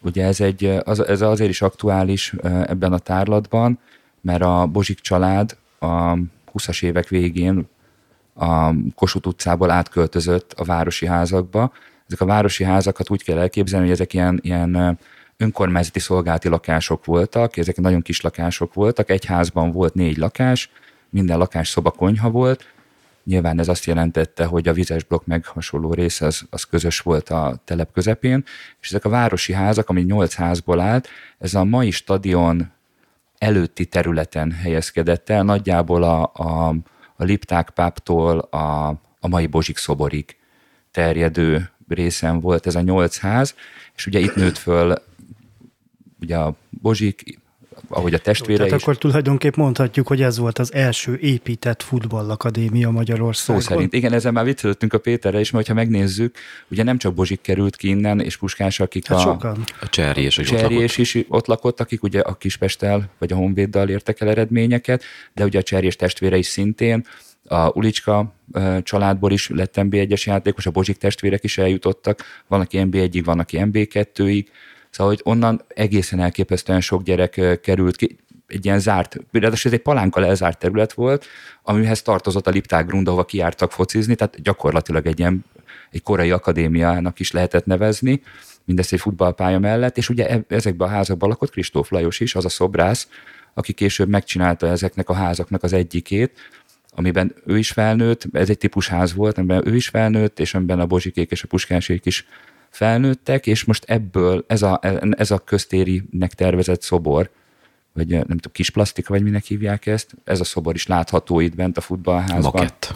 Speaker 1: Ugye ez, egy, az, ez azért is aktuális ebben a tárlatban, mert a Bozsik család a 20-as évek végén a Kossuth utcából átköltözött a városi házakba. Ezek a városi házakat úgy kell elképzelni, hogy ezek ilyen, ilyen önkormányzati szolgálati lakások voltak, ezek nagyon kis lakások voltak, egy házban volt négy lakás, minden lakás szoba konyha volt, Nyilván ez azt jelentette, hogy a vizes blokk meg hasonló része az, az közös volt a telep közepén, és ezek a városi házak, ami nyolc házból állt, ez a mai stadion előtti területen helyezkedett el, nagyjából a, a, a Lipták páptól a, a mai Bozsik szoborig terjedő részen volt ez a nyolc ház, és ugye itt nőtt föl ugye a Bozsik, ahogy a testvére
Speaker 3: Tehát
Speaker 1: is.
Speaker 3: akkor tulajdonképp mondhatjuk, hogy ez volt az első épített futballakadémia Magyarországon.
Speaker 1: Szó szerint. Igen, ezzel már viccelődtünk a Péterre is, mert ha megnézzük, ugye nem csak Bozsik került ki innen, és Puskás, akik
Speaker 3: hát
Speaker 1: a...
Speaker 3: sokan.
Speaker 2: A Cserjés is
Speaker 1: Cserjés is ott lakott, akik ugye a Kispesttel vagy a Honvéddal értek el eredményeket, de ugye a Cserjés testvére is szintén, a Ulicska családból is lett NB1-es játékos, a Bozsik testvérek is eljutottak, van, aki NB1-ig, van, aki NB2-ig, Szóval, hogy onnan egészen elképesztően sok gyerek került ki. egy ilyen zárt, ráadásul ez egy palánkkal elzárt terület volt, amihez tartozott a Lipták Grund, ahova kiártak focizni, tehát gyakorlatilag egy ilyen egy korai akadémiának is lehetett nevezni, mindezt egy futballpálya mellett, és ugye e- ezekben a házakban lakott Kristóf Lajos is, az a szobrász, aki később megcsinálta ezeknek a házaknak az egyikét, amiben ő is felnőtt, ez egy típusház volt, amiben ő is felnőtt, és amiben a Bozsikék és a Puskásék is felnőttek, és most ebből ez a, ez a köztérinek tervezett szobor, vagy nem tudom, kis plastika, vagy minek hívják ezt, ez a szobor is látható itt bent a futballházban.
Speaker 2: Makett.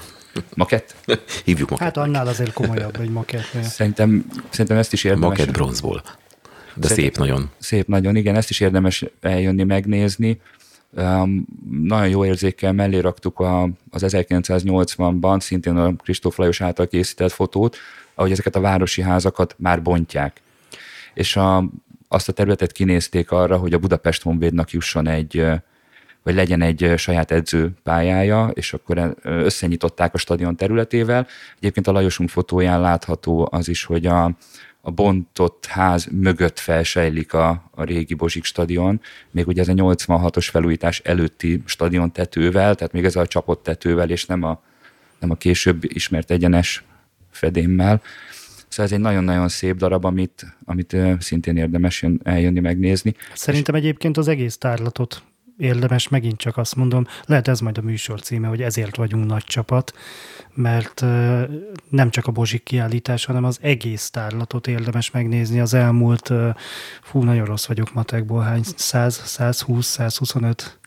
Speaker 1: Makett?
Speaker 2: Hívjuk makett.
Speaker 3: Hát annál azért komolyabb egy makett.
Speaker 1: Szerintem, szerintem ezt is érdemes.
Speaker 2: Makett bronzból. De Szerintem, szép nagyon.
Speaker 1: Szép nagyon, igen, ezt is érdemes eljönni, megnézni. Um, nagyon jó érzékkel mellé raktuk a, az 1980-ban szintén a Kristóf Lajos által készített fotót, ahogy ezeket a városi házakat már bontják. És a, azt a területet kinézték arra, hogy a Budapest Honvédnak jusson egy, vagy legyen egy saját edzőpályája, és akkor összenyitották a stadion területével. Egyébként a Lajosunk fotóján látható az is, hogy a, a bontott ház mögött felsejlik a, a régi Bozsik stadion, még ugye ez a 86-os felújítás előtti stadion tetővel, tehát még ez a csapott tetővel, és nem a, nem a később ismert egyenes fedémmel. Szóval ez egy nagyon-nagyon szép darab, amit, amit szintén érdemes eljönni megnézni.
Speaker 3: Szerintem egyébként az egész tárlatot érdemes, megint csak azt mondom, lehet ez majd a műsor címe, hogy ezért vagyunk nagy csapat, mert nem csak a Bozsik kiállítás, hanem az egész tárlatot érdemes megnézni. Az elmúlt, fú, nagyon rossz vagyok matekból, hány? 100, 120, 125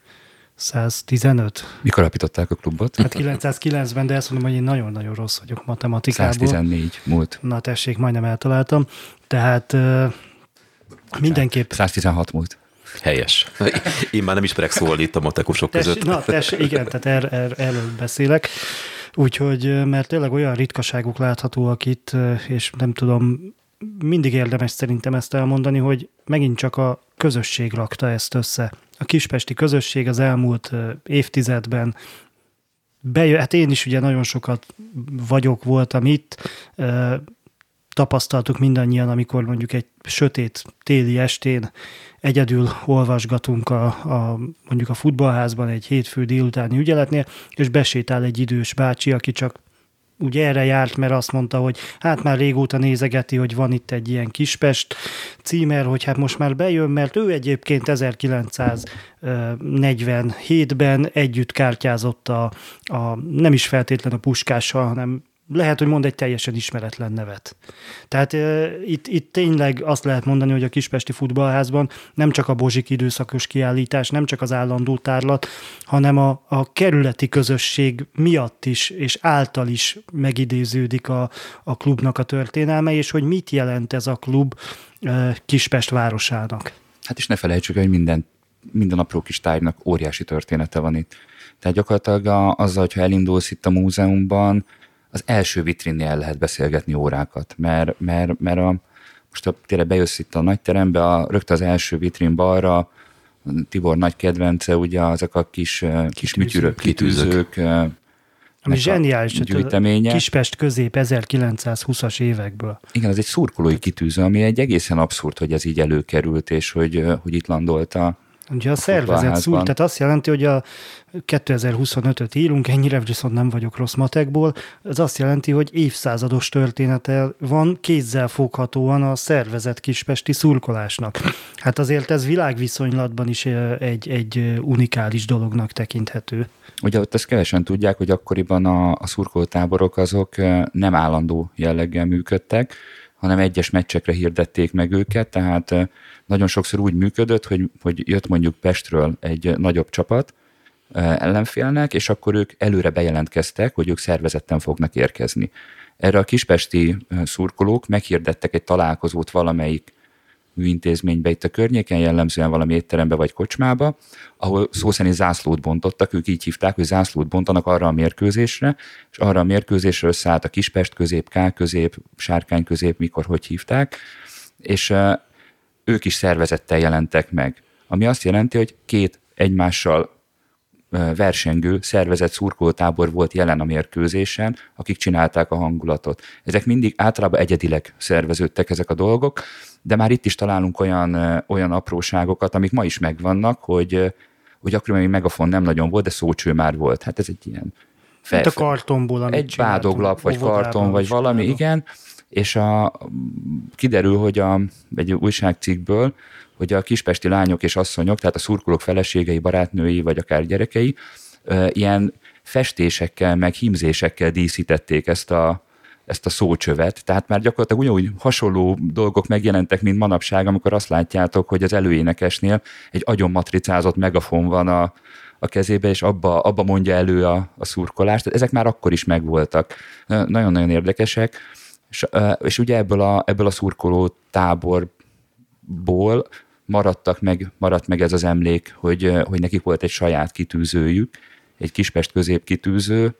Speaker 3: 115.
Speaker 1: Mikor alapították a klubot?
Speaker 3: Hát 909-ben, de ezt mondom, hogy én nagyon-nagyon rossz vagyok matematikában.
Speaker 1: 114 múlt.
Speaker 3: Na tessék, majdnem eltaláltam. Tehát uh, mindenképp...
Speaker 1: 116 múlt.
Speaker 2: Helyes. Én már nem ismerek szólni itt a matekusok
Speaker 3: tess,
Speaker 2: között.
Speaker 3: Na, tessék, igen, tehát er, er, erről beszélek. Úgyhogy, mert tényleg olyan ritkaságok láthatóak itt, és nem tudom, mindig érdemes szerintem ezt elmondani, hogy megint csak a közösség rakta ezt össze. A kispesti közösség az elmúlt évtizedben bejö, hát én is ugye nagyon sokat vagyok, voltam itt, tapasztaltuk mindannyian, amikor mondjuk egy sötét téli estén egyedül olvasgatunk a, a mondjuk a futballházban egy hétfő délutáni ügyeletnél, és besétál egy idős bácsi, aki csak úgy erre járt, mert azt mondta, hogy hát már régóta nézegeti, hogy van itt egy ilyen Kispest címer, hogy hát most már bejön, mert ő egyébként 1947-ben együtt kártyázott a, a nem is feltétlen a puskással, hanem lehet, hogy mond egy teljesen ismeretlen nevet. Tehát e, itt, itt tényleg azt lehet mondani, hogy a Kispesti Futballházban nem csak a Bozsik időszakos kiállítás, nem csak az állandó tárlat, hanem a, a kerületi közösség miatt is, és által is megidéződik a, a klubnak a történelme, és hogy mit jelent ez a klub e, Kispest városának.
Speaker 1: Hát is ne felejtsük, hogy minden, minden apró kis tárgynak óriási története van itt. Tehát gyakorlatilag azzal, hogyha elindulsz itt a múzeumban, az első vitrinnél lehet beszélgetni órákat, mert, mert, mert a, most a, tényleg bejössz itt a nagy terembe, a, rögtön az első vitrin balra, Tibor nagy kedvence, ugye ezek a kis, kis műtyürök, kitűzők,
Speaker 3: ami zseniális, gyűjteménye. Kispest közép 1920-as évekből.
Speaker 1: Igen, ez egy szurkolói kitűző, ami egy egészen abszurd, hogy ez így előkerült, és hogy, hogy itt landolt a,
Speaker 3: Ugye a szervezet szúr, tehát azt jelenti, hogy a 2025-öt írunk, ennyire viszont nem vagyok rossz matekból, ez azt jelenti, hogy évszázados története van kézzel foghatóan a szervezet kispesti szurkolásnak. Hát azért ez világviszonylatban is egy, egy unikális dolognak tekinthető.
Speaker 1: Ugye ott ezt kevesen tudják, hogy akkoriban a, a szurkolótáborok azok nem állandó jelleggel működtek, hanem egyes meccsekre hirdették meg őket, tehát nagyon sokszor úgy működött, hogy, hogy jött mondjuk Pestről egy nagyobb csapat ellenfélnek, és akkor ők előre bejelentkeztek, hogy ők szervezetten fognak érkezni. Erre a kispesti szurkolók meghirdettek egy találkozót valamelyik műintézménybe itt a környéken, jellemzően valami étterembe vagy kocsmába, ahol szó szerint zászlót bontottak, ők így hívták, hogy zászlót bontanak arra a mérkőzésre, és arra a mérkőzésre összeállt a Kispest közép, K közép, Sárkány közép, mikor hogy hívták, és ők is szervezettel jelentek meg. Ami azt jelenti, hogy két egymással versengő, szervezett szurkolótábor volt jelen a mérkőzésen, akik csinálták a hangulatot. Ezek mindig általában egyedileg szerveződtek ezek a dolgok, de már itt is találunk olyan, olyan apróságokat, amik ma is megvannak, hogy hogy akkoriban még megafon nem nagyon volt, de szócső már volt. Hát ez egy ilyen
Speaker 3: fel, a kartonból,
Speaker 1: amit Egy bádoglap, vagy karton, vagy valami, csinálom. igen. És a, kiderül, hogy a, egy újságcikkből, hogy a kispesti lányok és asszonyok, tehát a szurkolók feleségei, barátnői, vagy akár gyerekei, ilyen festésekkel, meg hímzésekkel díszítették ezt a, ezt a szócsövet. Tehát már gyakorlatilag ugyanúgy hasonló dolgok megjelentek, mint manapság, amikor azt látjátok, hogy az előénekesnél egy agyonmatricázott megafon van a, a kezébe, és abba, abba mondja elő a, a szurkolást. Tehát ezek már akkor is megvoltak. Nagyon-nagyon érdekesek. És, és ugye ebből a, ebből a szurkoló táborból maradtak meg, maradt meg ez az emlék, hogy, hogy nekik volt egy saját kitűzőjük, egy Kispest középkitűző,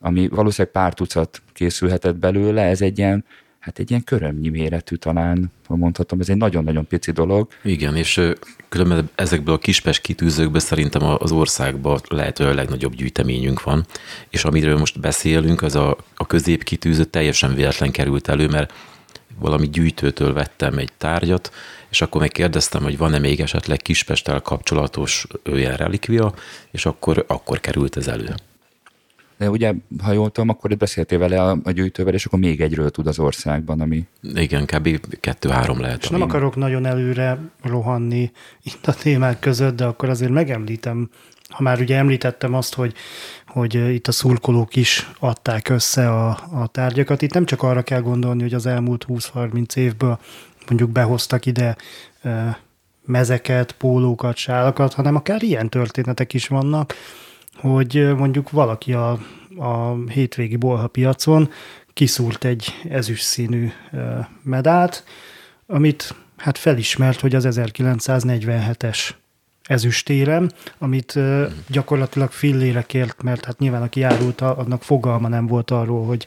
Speaker 1: ami valószínűleg pár tucat készülhetett belőle, ez egy ilyen, hát egy ilyen körömnyi méretű talán, ha mondhatom, ez egy nagyon-nagyon pici dolog.
Speaker 2: Igen, és különben ezekből a kispest kitűzőkből szerintem az országban lehető a legnagyobb gyűjteményünk van, és amiről most beszélünk, az a, a középkitűző teljesen véletlen került elő, mert valami gyűjtőtől vettem egy tárgyat, és akkor megkérdeztem, hogy van-e még esetleg Kispesttel kapcsolatos olyan relikvia, és akkor, akkor került ez elő.
Speaker 1: De ugye, ha jól tudom, akkor itt beszéltél vele a, a gyűjtővel, és akkor még egyről tud az országban, ami...
Speaker 2: Igen, kb. kettő-három lehet.
Speaker 3: És nem akarok nagyon előre rohanni itt a témák között, de akkor azért megemlítem, ha már ugye említettem azt, hogy, hogy itt a szurkolók is adták össze a, a tárgyakat. Itt nem csak arra kell gondolni, hogy az elmúlt 20-30 évből mondjuk behoztak ide mezeket, pólókat, sálakat, hanem akár ilyen történetek is vannak, hogy mondjuk valaki a, a hétvégi bolha piacon kiszúrt egy ezüst színű medált, amit hát felismert, hogy az 1947-es ezüstérem, amit gyakorlatilag fillére kért, mert hát nyilván aki árulta, annak fogalma nem volt arról, hogy,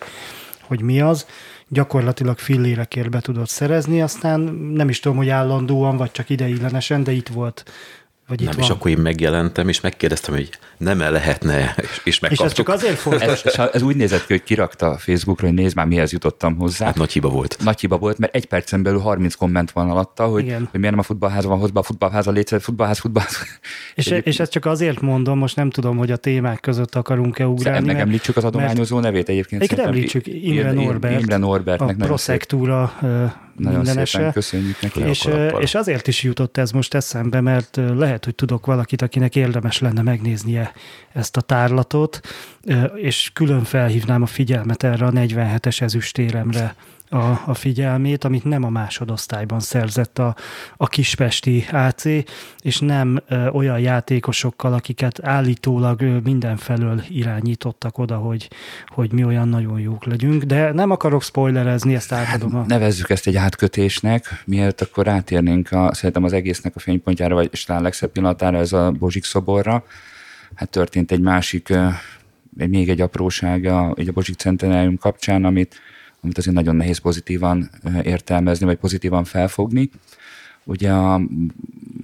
Speaker 3: hogy mi az, gyakorlatilag fillérekért be tudott szerezni, aztán nem is tudom, hogy állandóan, vagy csak ideiglenesen, de itt volt vagy
Speaker 2: nem,
Speaker 3: itt
Speaker 2: és van. akkor én megjelentem, és megkérdeztem, hogy nem-e lehetne, és megkaptuk. És
Speaker 3: ez csak azért fontos.
Speaker 1: Ez, ez úgy nézett ki, hogy kirakta a Facebookra, hogy nézd már, mihez jutottam hozzá.
Speaker 2: Hát nagy hiba volt.
Speaker 1: Nagy hiba volt, mert egy percen belül 30 komment van alatta, hogy, Igen. hogy miért nem a futballház van hozva, a futballház a létszert, futballház, futballház.
Speaker 3: És, és, és ezt csak azért mondom, most nem tudom, hogy a témák között akarunk-e ugrálni.
Speaker 1: Megemlítsük az adományozó nevét egyébként.
Speaker 3: Egyébként említsük, Imre Norbert. Imre
Speaker 1: Norbertnek.
Speaker 3: A Prosektúra
Speaker 1: nagyon mindenese. szépen köszönjük neki.
Speaker 3: És, és azért is jutott ez most eszembe, mert lehet, hogy tudok valakit, akinek érdemes lenne megnéznie ezt a tárlatot, és külön felhívnám a figyelmet erre a 47-es ezüstéremre, a, a figyelmét, amit nem a másodosztályban szerzett a, a kispesti AC, és nem ö, olyan játékosokkal, akiket állítólag ö, mindenfelől irányítottak oda, hogy, hogy mi olyan nagyon jók legyünk, de nem akarok spoilerezni, ezt átadom a... Hát
Speaker 1: nevezzük ezt egy átkötésnek, miért akkor rátérnénk a, szerintem az egésznek a fénypontjára, vagy talán legszebb pillanatára, ez a Bozsik szoborra. Hát történt egy másik, még egy aprósága, egy a Bozsik centenárium kapcsán, amit amit azért nagyon nehéz pozitívan értelmezni, vagy pozitívan felfogni. Ugye a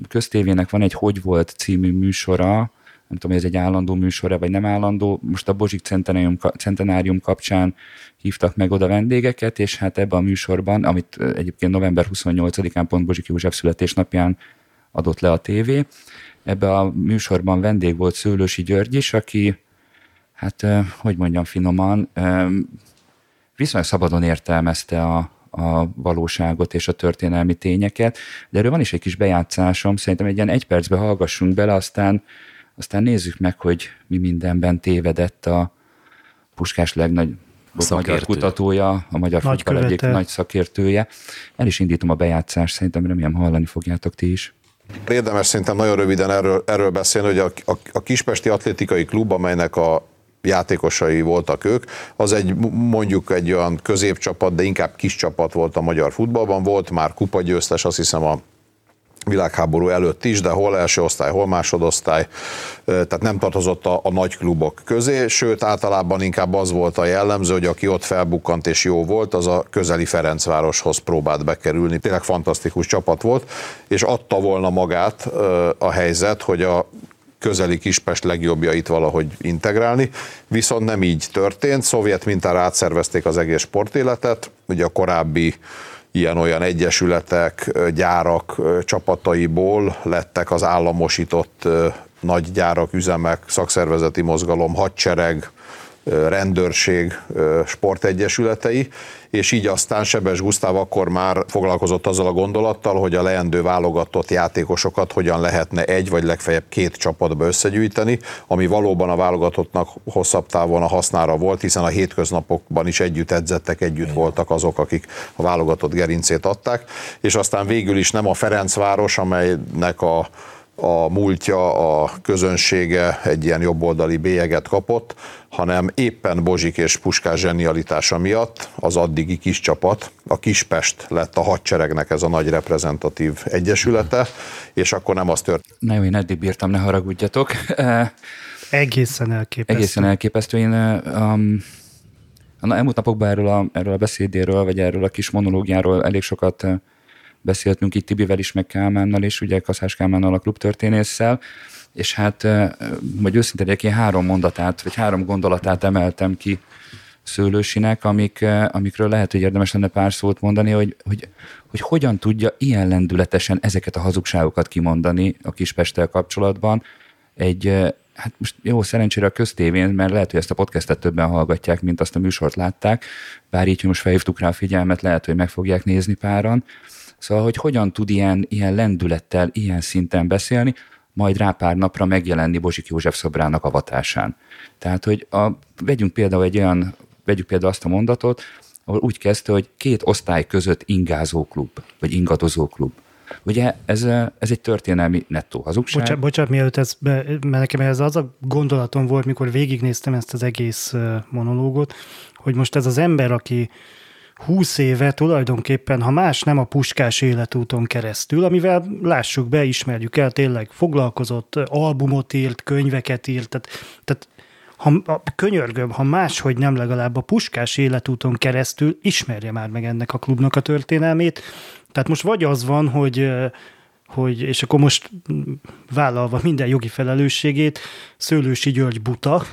Speaker 1: köztévének van egy Hogy volt című műsora, nem tudom, ez egy állandó műsora, vagy nem állandó. Most a Bozsik Centenárium, Centenárium kapcsán hívtak meg oda vendégeket, és hát ebben a műsorban, amit egyébként november 28-án pont Bozsik József születésnapján adott le a tévé, ebbe a műsorban vendég volt Szőlősi György is, aki, hát hogy mondjam finoman, viszonylag szabadon értelmezte a, a valóságot és a történelmi tényeket, de erről van is egy kis bejátszásom, szerintem egy ilyen egy percbe hallgassunk bele, aztán, aztán nézzük meg, hogy mi mindenben tévedett a Puskás legnagy Szakértő. magyar kutatója, a magyar nagy futball egyik nagy szakértője. El is indítom a bejátszást, szerintem remélem hallani fogjátok ti is.
Speaker 4: Érdemes szerintem nagyon röviden erről, erről beszélni, hogy a, a, a Kispesti Atlétikai Klub, amelynek a játékosai voltak ők, az egy mondjuk egy olyan középcsapat, de inkább kis csapat volt a magyar futballban, volt már kupagyőztes, azt hiszem a világháború előtt is, de hol első osztály, hol másodosztály, tehát nem tartozott a, a nagy klubok közé, sőt általában inkább az volt a jellemző, hogy aki ott felbukkant és jó volt, az a közeli Ferencvároshoz próbált bekerülni. Tényleg fantasztikus csapat volt, és adta volna magát a helyzet, hogy a közeli Kispest legjobbjait valahogy integrálni, viszont nem így történt. Szovjet mintára átszervezték az egész sportéletet, ugye a korábbi ilyen-olyan egyesületek, gyárak csapataiból lettek az államosított nagy gyárak, üzemek, szakszervezeti mozgalom, hadsereg, rendőrség sportegyesületei, és így aztán Sebes Gusztáv akkor már foglalkozott azzal a gondolattal, hogy a leendő válogatott játékosokat hogyan lehetne egy vagy legfeljebb két csapatba összegyűjteni, ami valóban a válogatottnak hosszabb távon a hasznára volt, hiszen a hétköznapokban is együtt edzettek, együtt voltak azok, akik a válogatott gerincét adták, és aztán végül is nem a Ferencváros, amelynek a a múltja, a közönsége egy ilyen jobboldali bélyeget kapott, hanem éppen Bozsik és Puskás zsenialitása miatt az addigi kis csapat, a Kispest lett a hadseregnek ez a nagy reprezentatív egyesülete, és akkor nem az történt.
Speaker 1: Na jó, én eddig bírtam, ne haragudjatok.
Speaker 3: Egészen elképesztő.
Speaker 1: Egészen elképesztő. Én um, na, elmúlt napokban erről a, erről a beszédéről, vagy erről a kis monológiáról elég sokat beszéltünk itt Tibivel is, meg Kálmánnal is, ugye Kaszás Kálmánnal a klubtörténésszel, és hát, vagy őszintén legyek, én három mondatát, vagy három gondolatát emeltem ki Szőlősinek, amik, amikről lehet, hogy érdemes lenne pár szót mondani, hogy, hogy, hogy hogyan tudja ilyen lendületesen ezeket a hazugságokat kimondani a Kispesttel kapcsolatban. Egy, hát most jó, szerencsére a köztévén, mert lehet, hogy ezt a podcastet többen hallgatják, mint azt a műsort látták, bár így, hogy most felhívtuk rá a figyelmet, lehet, hogy meg fogják nézni páran. Szóval, hogy hogyan tud ilyen, ilyen lendülettel, ilyen szinten beszélni, majd rá pár napra megjelenni Bozsik József szobrának avatásán. Tehát, hogy a, vegyünk például egy olyan, vegyük például azt a mondatot, ahol úgy kezdte, hogy két osztály között ingázó klub, vagy ingadozó klub. Ugye ez, ez egy történelmi nettó hazugság.
Speaker 3: Bocsánat, bocsánat mielőtt ez, be, mert nekem ez az a gondolatom volt, mikor végignéztem ezt az egész monológot, hogy most ez az ember, aki 20 éve tulajdonképpen, ha más nem a puskás életúton keresztül, amivel lássuk be, ismerjük el, tényleg foglalkozott, albumot írt, könyveket írt, tehát, tehát ha, könyörgöm, ha máshogy nem legalább a puskás életúton keresztül ismerje már meg ennek a klubnak a történelmét. Tehát most vagy az van, hogy hogy, és akkor most vállalva minden jogi felelősségét, Szőlősi György buta,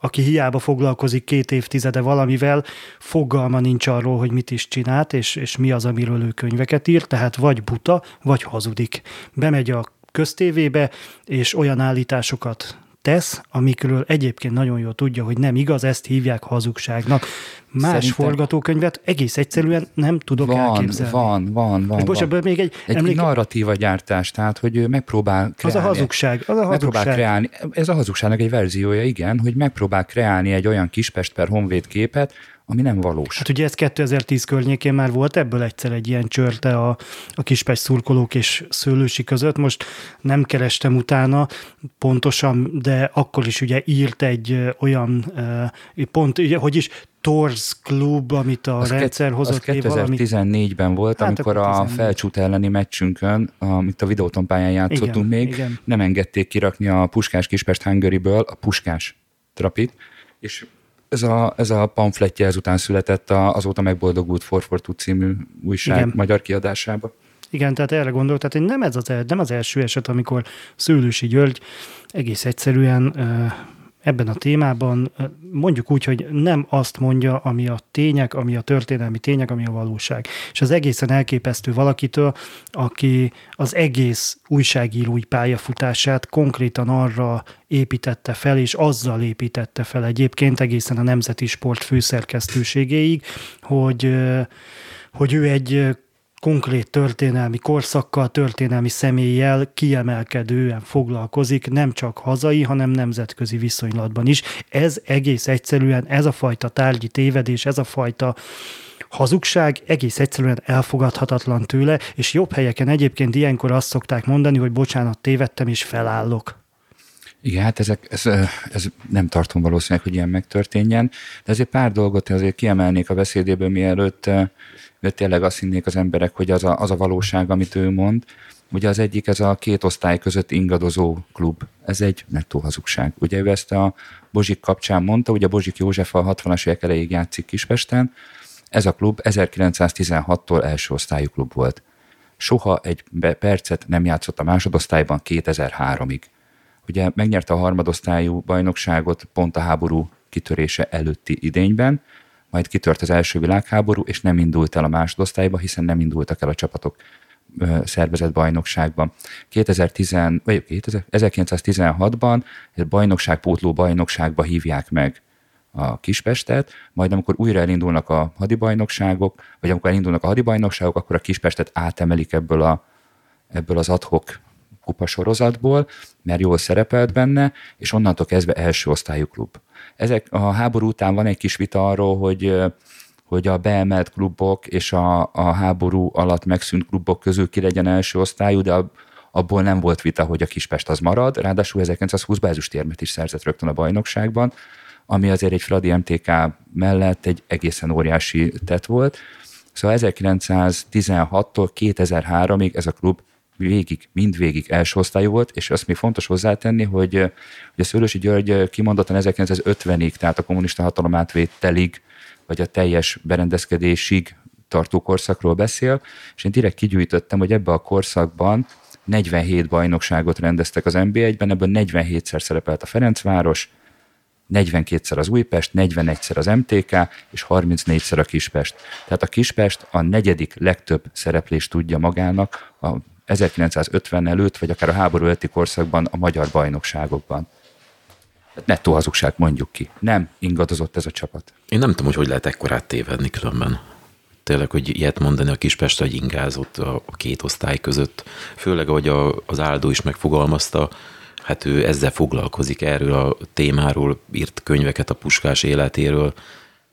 Speaker 3: aki hiába foglalkozik két évtizede valamivel, fogalma nincs arról, hogy mit is csinált, és, és mi az, amiről ő könyveket ír, tehát vagy buta, vagy hazudik. Bemegy a köztévébe, és olyan állításokat tesz, amikről egyébként nagyon jól tudja, hogy nem igaz, ezt hívják hazugságnak. Más Szerintem forgatókönyvet egész egyszerűen nem tudok
Speaker 1: van,
Speaker 3: elképzelni.
Speaker 1: Van, van, van.
Speaker 3: Bocs,
Speaker 1: van.
Speaker 3: még egy,
Speaker 1: egy emléke... narratíva gyártás, tehát hogy ő megpróbál kreálni.
Speaker 3: Az a hazugság. Az a hazugság.
Speaker 1: Megpróbál kreálni, ez a hazugságnak egy verziója, igen, hogy megpróbál kreálni egy olyan Kispest per Honvéd képet, ami nem valós.
Speaker 3: Hát ugye ez 2010 környékén már volt ebből egyszer egy ilyen csörte a, a Kispest szurkolók és szőlősi között. Most nem kerestem utána pontosan, de akkor is ugye írt egy olyan pont, ugye, hogy is Torz klub, amit a az rendszer hozott
Speaker 1: az 2014-ben volt, hát amikor a 14. felcsút elleni meccsünkön, amit a videótompályán játszottunk igen, még, igen. nem engedték kirakni a Puskás Kispest Hungaryből a Puskás trapit, és ez a, ez a pamfletje ezután született a, azóta megboldogult Forfortú című újság Igen. magyar kiadásába.
Speaker 3: Igen, tehát erre gondolok, tehát nem ez az, nem az első eset, amikor Szőlősi György egész egyszerűen ebben a témában mondjuk úgy, hogy nem azt mondja, ami a tények, ami a történelmi tények, ami a valóság. És az egészen elképesztő valakitől, aki az egész újságírói pályafutását konkrétan arra építette fel, és azzal építette fel egyébként egészen a Nemzeti Sport főszerkesztőségéig, hogy hogy ő egy konkrét történelmi korszakkal, történelmi személlyel kiemelkedően foglalkozik, nem csak hazai, hanem nemzetközi viszonylatban is. Ez egész egyszerűen, ez a fajta tárgyi tévedés, ez a fajta hazugság egész egyszerűen elfogadhatatlan tőle, és jobb helyeken egyébként ilyenkor azt szokták mondani, hogy bocsánat, tévedtem és felállok.
Speaker 1: Igen, hát ezek, ez, ez nem tartom valószínűleg, hogy ilyen megtörténjen, de azért pár dolgot azért kiemelnék a beszédéből, mielőtt de tényleg azt hinnék az emberek, hogy az a, az a valóság, amit ő mond. Ugye az egyik, ez a két osztály között ingadozó klub. Ez egy nettó hazugság. Ugye ő ezt a Bozsik kapcsán mondta, ugye Bozsik József a 60-as évek elejéig játszik Kispesten. Ez a klub 1916-tól első osztályú klub volt. Soha egy percet nem játszott a másodosztályban 2003-ig. Ugye megnyerte a harmadosztályú bajnokságot pont a háború kitörése előtti idényben, majd kitört az első világháború, és nem indult el a másodosztályba, hiszen nem indultak el a csapatok szervezett bajnokságban. 2010, vagy 2000, 1916-ban egy bajnokságpótló bajnokságba hívják meg a Kispestet, majd amikor újra elindulnak a hadibajnokságok, vagy amikor elindulnak a hadibajnokságok, akkor a Kispestet átemelik ebből, a, ebből az adhok kupa sorozatból, mert jól szerepelt benne, és onnantól kezdve első osztályú klub. Ezek a háború után van egy kis vita arról, hogy hogy a beemelt klubok és a, a háború alatt megszűnt klubok közül ki legyen első osztályú, de abból nem volt vita, hogy a Kispest az marad, ráadásul 1920-ban ezüstérmet is szerzett rögtön a bajnokságban, ami azért egy Fradi MTK mellett egy egészen óriási tett volt. Szóval 1916-tól 2003-ig ez a klub végig, mindvégig első osztályú volt, és azt még fontos hozzátenni, hogy, hogy a Szőlősi György kimondottan 1950-ig, tehát a kommunista hatalom átvételig, vagy a teljes berendezkedésig tartó korszakról beszél, és én direkt kigyűjtöttem, hogy ebbe a korszakban 47 bajnokságot rendeztek az NB1-ben, ebből 47-szer szerepelt a Ferencváros, 42-szer az Újpest, 41-szer az MTK, és 34-szer a Kispest. Tehát a Kispest a negyedik legtöbb szereplést tudja magának a 1950 előtt, vagy akár a háború előtti korszakban a magyar bajnokságokban. Nettó hazugság, mondjuk ki. Nem ingadozott ez a csapat.
Speaker 2: Én nem tudom, hogy hogy lehet ekkorát tévedni különben. Tényleg, hogy ilyet mondani a Kispest, hogy ingázott a két osztály között. Főleg, ahogy a, az Áldó is megfogalmazta, hát ő ezzel foglalkozik, erről a témáról írt könyveket a puskás életéről.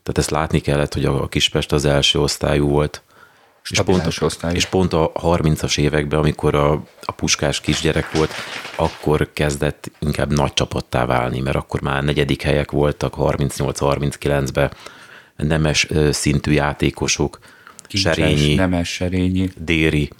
Speaker 2: Tehát ezt látni kellett, hogy a Kispest az első osztályú volt, és pont, a, és pont a 30-as években, amikor a, a puskás kisgyerek volt, akkor kezdett inkább nagy csapattá válni, mert akkor már negyedik helyek voltak 38-39-ben, nemes szintű játékosok,
Speaker 1: Kincses, Serényi, nemes, Serényi,
Speaker 2: Déri.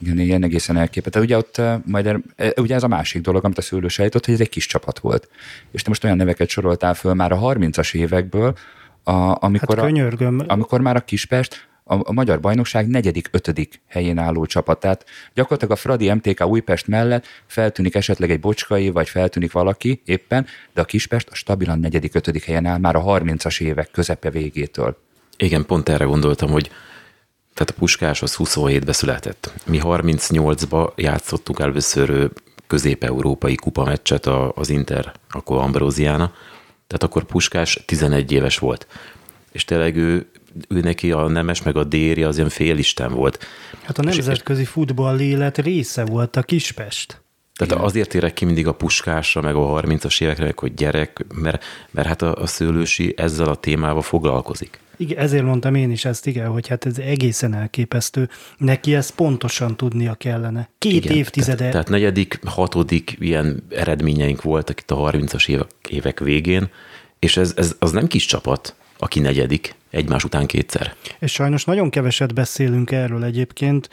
Speaker 1: Igen, igen, egészen elképet. Ugye ott majd, ugye ez a másik dolog, amit a szőlő sejtott, hogy ez egy kis csapat volt. És te most olyan neveket soroltál föl már a 30-as évekből, a, amikor, hát a, amikor már a Kispest a, a magyar bajnokság negyedik, ötödik helyén álló csapat. Tehát gyakorlatilag a Fradi MTK Újpest mellett feltűnik esetleg egy Bocskai, vagy feltűnik valaki éppen, de a Kispest a stabilan negyedik, ötödik helyen áll már a 30-as évek közepe végétől.
Speaker 2: Igen, pont erre gondoltam, hogy tehát a Puskás az 27-be született. Mi 38-ba játszottuk először közép-európai kupameccset az Inter, akkor Ambróziána, tehát akkor Puskás 11 éves volt. És tényleg ő ő neki a nemes meg a déri az ilyen félisten volt.
Speaker 3: Hát a nemzetközi futball élet része volt a Kispest.
Speaker 2: Tehát Igen. azért érek ki mindig a puskásra, meg a 30-as évekre, hogy gyerek, mert, mert hát a, a szőlősi ezzel a témával foglalkozik.
Speaker 3: Igen, ezért mondtam én is ezt, igen, hogy hát ez egészen elképesztő. Neki ezt pontosan tudnia kellene. Két igen, évtizede.
Speaker 2: Tehát, tehát negyedik, hatodik ilyen eredményeink voltak itt a 30-as évek, évek végén, és ez, ez az nem kis csapat aki negyedik, egymás után kétszer.
Speaker 3: És sajnos nagyon keveset beszélünk erről egyébként,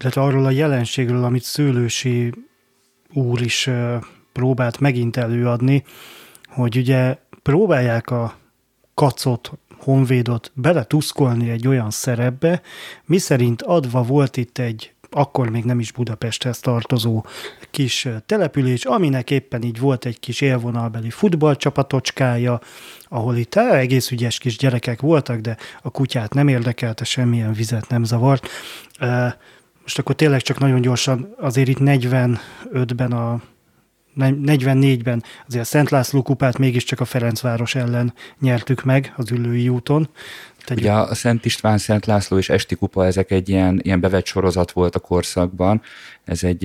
Speaker 3: illetve arról a jelenségről, amit Szőlősi úr is próbált megint előadni, hogy ugye próbálják a kacot, honvédot beletuszkolni egy olyan szerepbe, miszerint adva volt itt egy akkor még nem is Budapesthez tartozó kis település, aminek éppen így volt egy kis élvonalbeli futballcsapatocskája, ahol itt egész ügyes kis gyerekek voltak, de a kutyát nem érdekelte, semmilyen vizet nem zavart. Most akkor tényleg csak nagyon gyorsan, azért itt 45-ben a 44-ben azért a Szent László kupát mégiscsak a Ferencváros ellen nyertük meg az ülői úton.
Speaker 1: Tegyük. Ugye a Szent István, Szent László és Esti kupa, ezek egy ilyen, ilyen bevett sorozat volt a korszakban. Ez egy,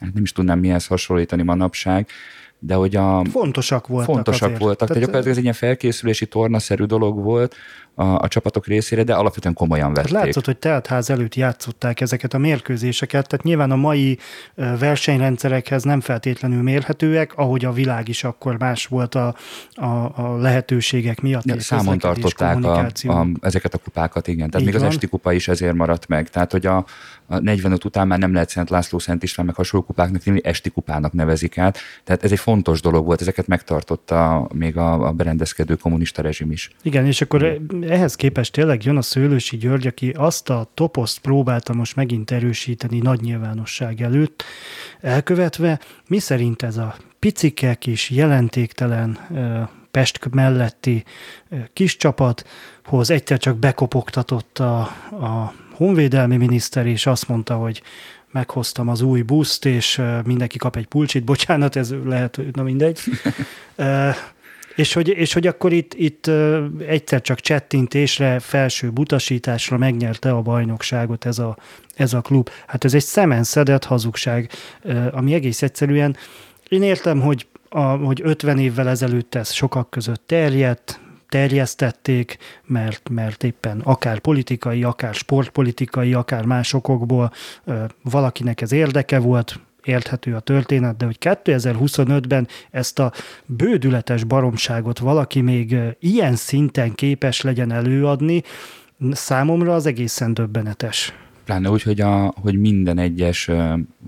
Speaker 1: hát nem is tudnám mihez hasonlítani manapság, de hogy a...
Speaker 3: Fontosak voltak
Speaker 1: Fontosak azért. voltak. Tehát, tehát ez egy ilyen felkészülési tornaszerű dolog volt a, a csapatok részére, de alapvetően komolyan vették.
Speaker 3: Hát látszott, hogy teltház előtt játszották ezeket a mérkőzéseket, tehát nyilván a mai versenyrendszerekhez nem feltétlenül mérhetőek, ahogy a világ is akkor más volt a, a, a lehetőségek miatt.
Speaker 1: Ja, számon tartották a, a, ezeket a kupákat, igen. Tehát Így még van. az esti kupa is ezért maradt meg. Tehát, hogy a, a 45 után már nem lehet Szent László, Szent István, meg hasonló kupáknak esti kupának nevezik át. Tehát ez egy fontos dolog volt, ezeket megtartotta még a, a berendezkedő kommunista rezsim is.
Speaker 3: Igen, és akkor ehhez képest tényleg jön a Szőlősi György, aki azt a toposzt próbálta most megint erősíteni nagy nyilvánosság előtt, elkövetve, mi szerint ez a picike kis jelentéktelen Pest melletti kis csapathoz egyszer csak bekopogtatott a, a honvédelmi miniszter, és azt mondta, hogy meghoztam az új buszt, és mindenki kap egy pulcsit. Bocsánat, ez lehet, na mindegy. És hogy, és hogy akkor itt, itt egyszer csak csettintésre, felső utasításra megnyerte a bajnokságot ez a, ez a klub. Hát ez egy szemen szedett hazugság, ami egész egyszerűen, én értem, hogy, a, hogy 50 évvel ezelőtt ez sokak között terjedt, terjesztették, mert, mert éppen akár politikai, akár sportpolitikai, akár másokokból valakinek ez érdeke volt, érthető a történet, de hogy 2025-ben ezt a bődületes baromságot valaki még ilyen szinten képes legyen előadni, számomra az egészen döbbenetes.
Speaker 1: Pláne úgy, hogy, a, hogy minden egyes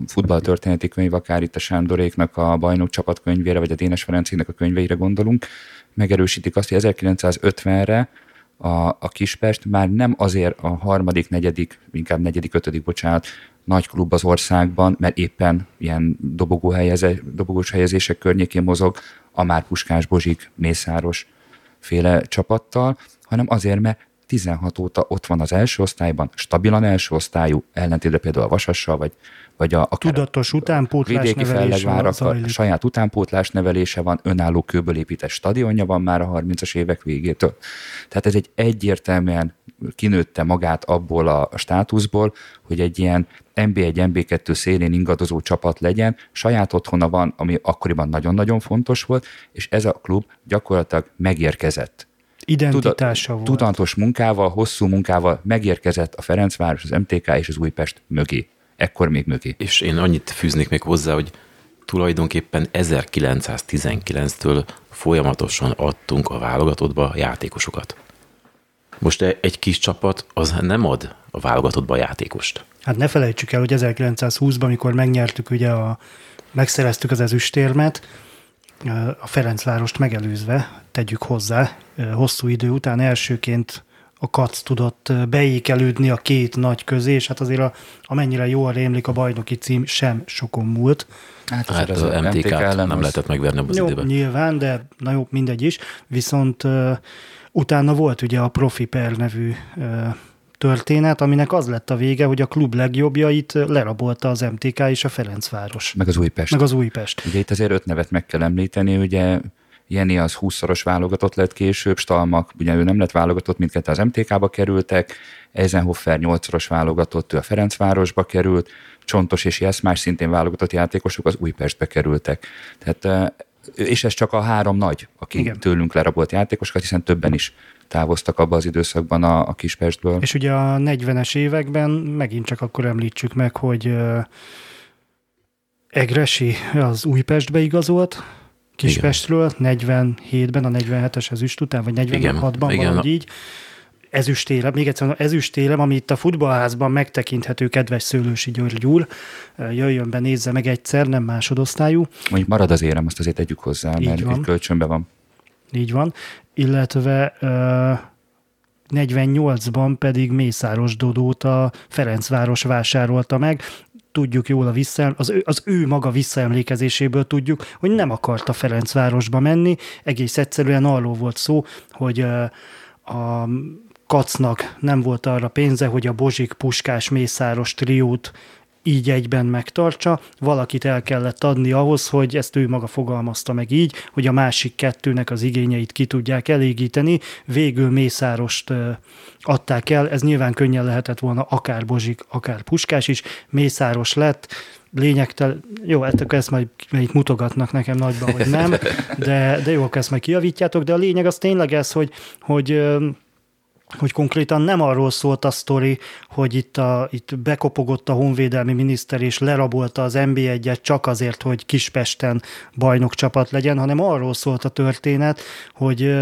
Speaker 1: futballtörténeti könyv, akár itt a Sándoréknak a bajnok csapatkönyvére, vagy a Dénes Ferencének a könyveire gondolunk, megerősítik azt, hogy 1950-re a, a Kispest már nem azért a harmadik, negyedik, inkább negyedik, ötödik, bocsánat, nagy klub az országban, mert éppen ilyen dobogó helyeze, dobogós helyezések környékén mozog, a már Puskás, Bozsik, Mészáros féle csapattal, hanem azért, mert 16 óta ott van az első osztályban, stabilan első osztályú, ellentétben például a Vasassal, vagy, vagy a, a
Speaker 3: Tudatos utánpótlás vidéki
Speaker 1: fellegvárak, saját utánpótlás nevelése van, önálló kőből épített stadionja van már a 30-as évek végétől. Tehát ez egy egyértelműen kinőtte magát abból a, a státuszból, hogy egy ilyen NB1, NB2 szélén ingadozó csapat legyen, saját otthona van, ami akkoriban nagyon-nagyon fontos volt, és ez a klub gyakorlatilag megérkezett
Speaker 3: identitása Tuda,
Speaker 1: volt. Tudatos munkával, hosszú munkával megérkezett a Ferencváros, az MTK és az Újpest mögé. Ekkor még mögé.
Speaker 2: És én annyit fűznék még hozzá, hogy tulajdonképpen 1919-től folyamatosan adtunk a válogatottba játékosokat. Most e- egy kis csapat az nem ad a válogatottba a játékost.
Speaker 3: Hát ne felejtsük el, hogy 1920-ban, amikor megnyertük ugye a, megszereztük az ezüstérmet, a Ferencvárost megelőzve, tegyük hozzá, hosszú idő után elsőként a Kac tudott beékelődni a két nagy közé, és hát azért a, amennyire jól rémlik a bajnoki cím sem sokon múlt.
Speaker 2: Hát, hát az, az a MTK, MTK nem az... lehetett megverni az
Speaker 3: jó,
Speaker 2: időben.
Speaker 3: Nyilván, de na jó, mindegy is. Viszont uh, utána volt ugye a Profi Per nevű uh, történet, aminek az lett a vége, hogy a klub legjobbjait lerabolta az MTK és a Ferencváros.
Speaker 1: Meg az Újpest.
Speaker 3: Meg az Újpest.
Speaker 1: Ugye itt azért öt nevet meg kell említeni, ugye Jenny az 20-szoros válogatott lett később, Stalmak, ugye ő nem lett válogatott, mindkettő az MTK-ba kerültek, Eisenhofer 8-szoros válogatott, ő a Ferencvárosba került, Csontos és Jeszmás szintén válogatott játékosok az Újpestbe kerültek. Tehát és ez csak a három nagy, aki Igen. tőlünk lerabolt játékosokat, hiszen többen is távoztak abba az időszakban a, a Kispestből.
Speaker 3: És ugye a 40-es években megint csak akkor említsük meg, hogy Egresi az Újpestbe igazolt, Kispestről, 47-ben, a 47-es ezüst után, vagy 46-ban, Igen. valahogy így ezüstélem, még egyszer ezüstélem, ami itt a futballházban megtekinthető kedves Szőlősi György úr, jöjjön be, nézze meg egyszer, nem másodosztályú.
Speaker 1: Mondjuk marad az érem, azt azért tegyük hozzá, Így mert van. egy kölcsönbe van.
Speaker 3: Így van, illetve uh, 48-ban pedig Mészáros Dodót a Ferencváros vásárolta meg, tudjuk jól a vissza, az, ő, az ő maga visszaemlékezéséből tudjuk, hogy nem akarta Ferencvárosba menni, egész egyszerűen arról volt szó, hogy a Kacnak nem volt arra pénze, hogy a Bozsik Puskás Mészáros triót így egyben megtartsa, valakit el kellett adni ahhoz, hogy ezt ő maga fogalmazta meg így, hogy a másik kettőnek az igényeit ki tudják elégíteni. Végül Mészárost adták el, ez nyilván könnyen lehetett volna akár Bozsik, akár Puskás is, Mészáros lett, lényegtel, jó, hát ezt majd itt mutogatnak nekem nagyban, hogy nem, de, de jó, ezt majd kiavítjátok, de a lényeg az tényleg ez, hogy, hogy hogy konkrétan nem arról szólt a sztori, hogy itt, a, itt bekopogott a honvédelmi miniszter és lerabolta az NB1-et csak azért, hogy Kispesten bajnok csapat legyen, hanem arról szólt a történet, hogy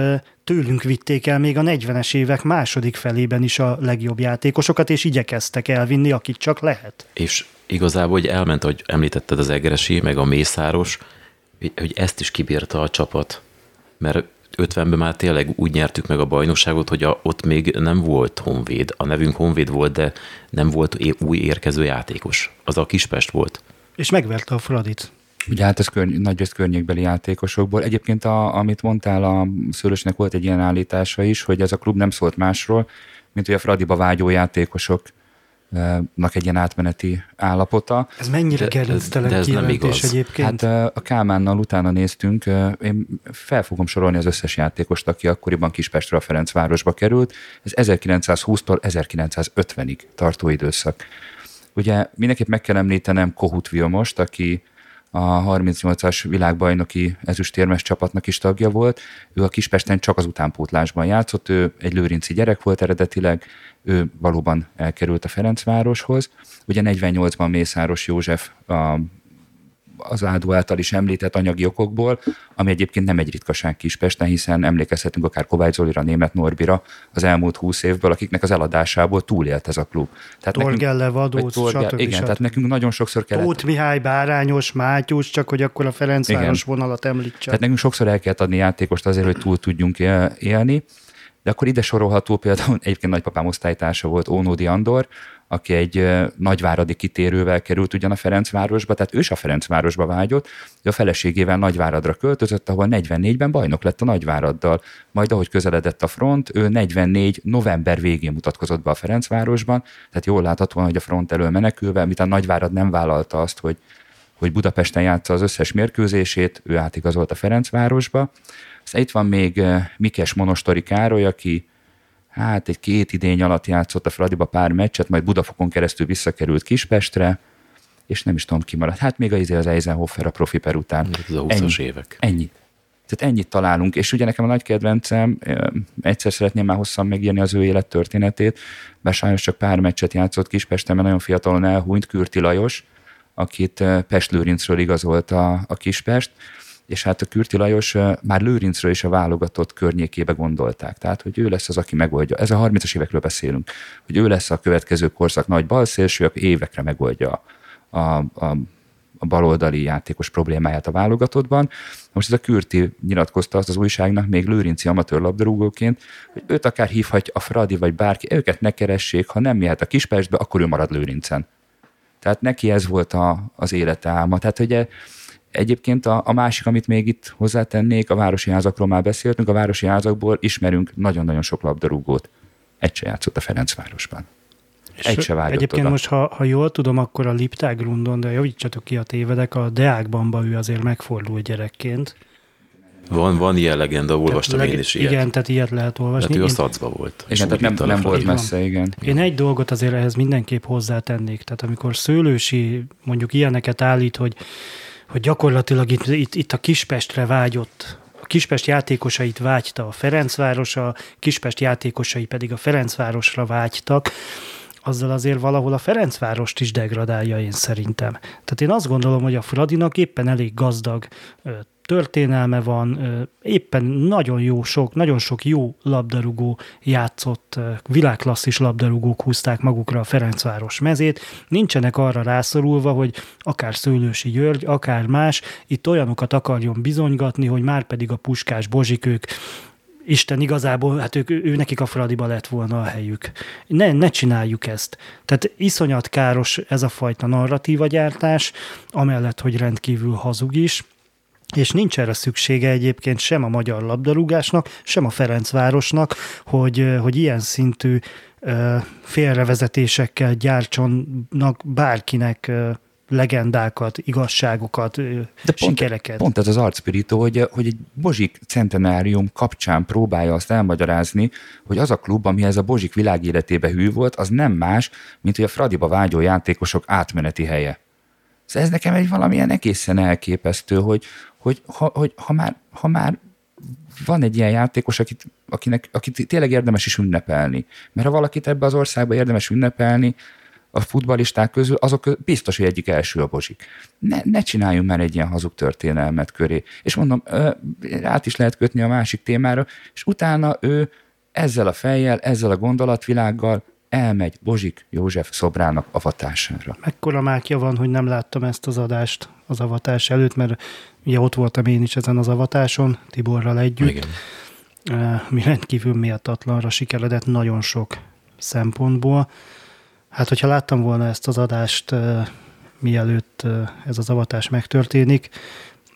Speaker 3: tőlünk vitték el még a 40-es évek második felében is a legjobb játékosokat, és igyekeztek elvinni, akit csak lehet.
Speaker 2: És igazából, hogy elment, hogy említetted az Egresi, meg a Mészáros, hogy ezt is kibírta a csapat. Mert 50-ben már tényleg úgy nyertük meg a bajnokságot, hogy a, ott még nem volt Honvéd. A nevünk Honvéd volt, de nem volt új érkező játékos. Az a Kispest volt.
Speaker 3: És megverte a Fradit.
Speaker 1: Ugye hát ez körny- nagy környékbeli játékosokból. Egyébként, a, amit mondtál, a Szőlősnek volt egy ilyen állítása is, hogy ez a klub nem szólt másról, mint hogy a Fradiba vágyó játékosok egy ilyen átmeneti állapota.
Speaker 3: Ez mennyire gerinctelen kijelentés egyébként?
Speaker 1: Hát a Kálmánnal utána néztünk, én fel fogom sorolni az összes játékost, aki akkoriban Kispestről a Ferencvárosba került. Ez 1920-tól 1950-ig tartó időszak. Ugye mindenképp meg kell említenem Kohut Vilmost, aki a 38-as világbajnoki ezüstérmes csapatnak is tagja volt. Ő a Kispesten csak az utánpótlásban játszott, ő egy lőrinci gyerek volt eredetileg, ő valóban elkerült a Ferencvároshoz. Ugye 48-ban Mészáros József a az Ádó által is említett anyagi okokból, ami egyébként nem egy ritkaság Kispesten, hiszen emlékezhetünk akár Kovács Zolira, Német Norbira az elmúlt húsz évből, akiknek az eladásából túlélt ez a klub.
Speaker 3: Tehát Torgelle, Vadóc,
Speaker 1: Torgel, stb. Igen, stb. tehát nekünk nagyon sokszor kellett...
Speaker 3: Tóth Mihály, Bárányos, Mátyus, csak hogy akkor a Ferencváros igen. vonalat említsen.
Speaker 1: Tehát nekünk sokszor el kellett adni játékost azért, hogy túl tudjunk élni. De akkor ide sorolható például egyébként nagypapám osztálytársa volt Ónódi Andor, aki egy nagyváradi kitérővel került ugyan a Ferencvárosba, tehát ő is a Ferencvárosba vágyott, de a feleségével Nagyváradra költözött, ahol 44-ben bajnok lett a Nagyváraddal. Majd ahogy közeledett a front, ő 44 november végén mutatkozott be a Ferencvárosban, tehát jól láthatóan, hogy a front elől menekülve, mint a Nagyvárad nem vállalta azt, hogy hogy Budapesten játsza az összes mérkőzését, ő átigazolt a Ferencvárosba. Aztán itt van még Mikes Monostori Károly, aki hát egy két idény alatt játszott a Fradiba pár meccset, majd Budafokon keresztül visszakerült Kispestre, és nem is tudom ki maradt. Hát még az, izé az Eisenhofer a profi per után.
Speaker 2: Ez a 20-as évek.
Speaker 1: Ennyi. Tehát ennyit találunk, és ugye nekem a nagy kedvencem, egyszer szeretném már hosszan megírni az ő élettörténetét, bár sajnos csak pár meccset játszott Kispesten, mert nagyon fiatalon elhúnyt Kürti Lajos, akit Pest Lőrincről igazolt a, a Kispest, és hát a Kürti Lajos már Lőrincről is a válogatott környékébe gondolták. Tehát, hogy ő lesz az, aki megoldja. Ez a 30-as évekről beszélünk, hogy ő lesz a következő korszak nagy balszélső, aki évekre megoldja a, a, a baloldali játékos problémáját a válogatottban. Most ez a Kürti nyilatkozta azt az újságnak még Lőrinci amatőr labdarúgóként, hogy őt akár hívhatja a Fradi vagy bárki, őket ne keressék, ha nem mehet a Kispestbe, akkor ő marad Lőrincen. Tehát neki ez volt a, az élete álma. Tehát ugye Egyébként a, a másik, amit még itt hozzátennék, a városi házakról már beszéltünk, a városi házakból ismerünk nagyon-nagyon sok labdarúgót. Egy se játszott a Ferencvárosban. És Egy se vágyott
Speaker 3: Egyébként oda. most, ha, ha jól tudom, akkor a Liptágrundon, de javítsatok ki a tévedek, a Deákbanba ő azért megfordul gyerekként.
Speaker 2: Van, van ilyen legenda, olvastam leg, én is ilyet.
Speaker 3: Igen, tehát ilyet lehet olvasni.
Speaker 2: Tehát ő a szacba volt.
Speaker 1: És tehát nem, nem volt messze, igen.
Speaker 3: Én egy dolgot azért ehhez mindenképp hozzátennék. Tehát amikor Szőlősi mondjuk ilyeneket állít, hogy hogy gyakorlatilag itt, itt, itt a Kispestre vágyott a Kispest játékosait vágyta a Ferencváros, a Kispest játékosai pedig a Ferencvárosra vágytak, azzal azért valahol a Ferencvárost is degradálja én szerintem. Tehát én azt gondolom, hogy a Fradinak éppen elég gazdag történelme van, éppen nagyon jó sok, nagyon sok jó labdarúgó játszott, világklasszis labdarúgók húzták magukra a Ferencváros mezét, nincsenek arra rászorulva, hogy akár Szőlősi György, akár más, itt olyanokat akarjon bizonygatni, hogy már pedig a Puskás Bozsik ők Isten igazából, hát ők, ő nekik a Fradiba lett volna a helyük. Ne, ne csináljuk ezt. Tehát iszonyat káros ez a fajta narratíva gyártás, amellett, hogy rendkívül hazug is, és nincs erre szüksége egyébként sem a magyar labdarúgásnak, sem a Ferencvárosnak, hogy, hogy ilyen szintű félrevezetésekkel gyártsanak bárkinek legendákat, igazságokat, De sikereket.
Speaker 1: Pont, pont ez az arcpirító, hogy, hogy egy Bozsik centenárium kapcsán próbálja azt elmagyarázni, hogy az a klub, amihez a Bozsik világéletébe hű volt, az nem más, mint hogy a Fradiba vágyó játékosok átmeneti helye. Szóval ez nekem egy valamilyen egészen elképesztő, hogy, hogy ha, hogy ha, már, ha már van egy ilyen játékos, akit, akinek, akit tényleg érdemes is ünnepelni. Mert ha valakit ebbe az országba érdemes ünnepelni, a futbalisták közül, azok biztos, hogy egyik első a bozsik. Ne, ne csináljunk már egy ilyen hazug történelmet köré. És mondom, át is lehet kötni a másik témára, és utána ő ezzel a fejjel, ezzel a gondolatvilággal elmegy Bozsik József szobrának avatására.
Speaker 3: Mekkora mákja van, hogy nem láttam ezt az adást az avatás előtt, mert ugye ott voltam én is ezen az avatáson, Tiborral együtt. Igen. Mi rendkívül méltatlanra sikeredett nagyon sok szempontból. Hát, hogyha láttam volna ezt az adást, mielőtt ez az avatás megtörténik,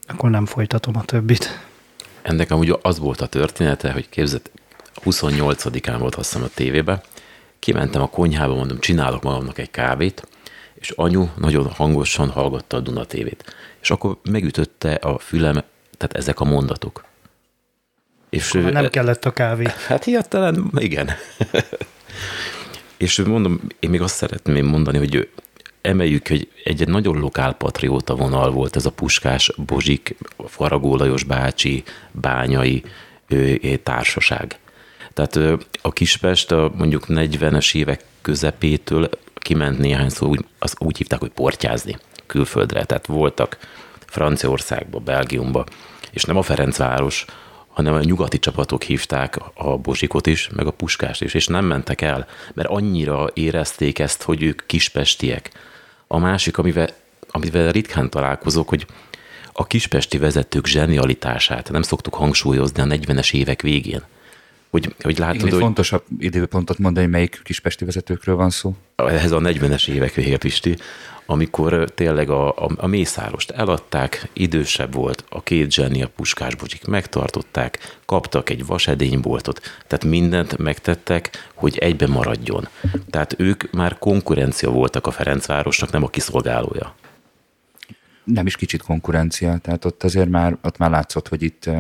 Speaker 3: akkor nem folytatom a többit.
Speaker 2: Ennek amúgy az volt a története, hogy képzett, 28-án volt azt hiszem a tévébe, Kimentem a konyhába, mondom, csinálok magamnak egy kávét, és anyu nagyon hangosan hallgatta a Duna tévét. És akkor megütötte a fülem, tehát ezek a mondatok.
Speaker 3: És akkor nem kellett a kávé.
Speaker 2: Hát hirtelen, igen. és mondom, én még azt szeretném mondani, hogy emeljük, hogy egy nagyon lokál patrióta vonal volt ez a Puskás, Bozsik, Faragó Lajos bácsi, Bányai társaság. Tehát a Kispest a mondjuk 40-es évek közepétől kiment néhány szó, úgy, az úgy hívták, hogy portyázni külföldre. Tehát voltak Franciaországba, Belgiumba, és nem a Ferencváros, hanem a nyugati csapatok hívták a Bozsikot is, meg a Puskást is, és nem mentek el, mert annyira érezték ezt, hogy ők kispestiek. A másik, amivel, amivel ritkán találkozok, hogy a kispesti vezetők zsenialitását nem szoktuk hangsúlyozni a 40-es évek végén. Hogy, hogy látod, Igen,
Speaker 1: hogy... fontosabb időpontot mondani, melyik kispesti vezetőkről van szó.
Speaker 2: Ez a 40-es évek vége, Pisti, amikor tényleg a, a, a Mészárost eladták, idősebb volt, a két zseni, a Puskás Bocsik megtartották, kaptak egy vasedényboltot, tehát mindent megtettek, hogy egybe maradjon. Tehát ők már konkurencia voltak a Ferencvárosnak, nem a kiszolgálója.
Speaker 1: Nem is kicsit konkurencia, tehát ott azért már, ott már látszott, hogy itt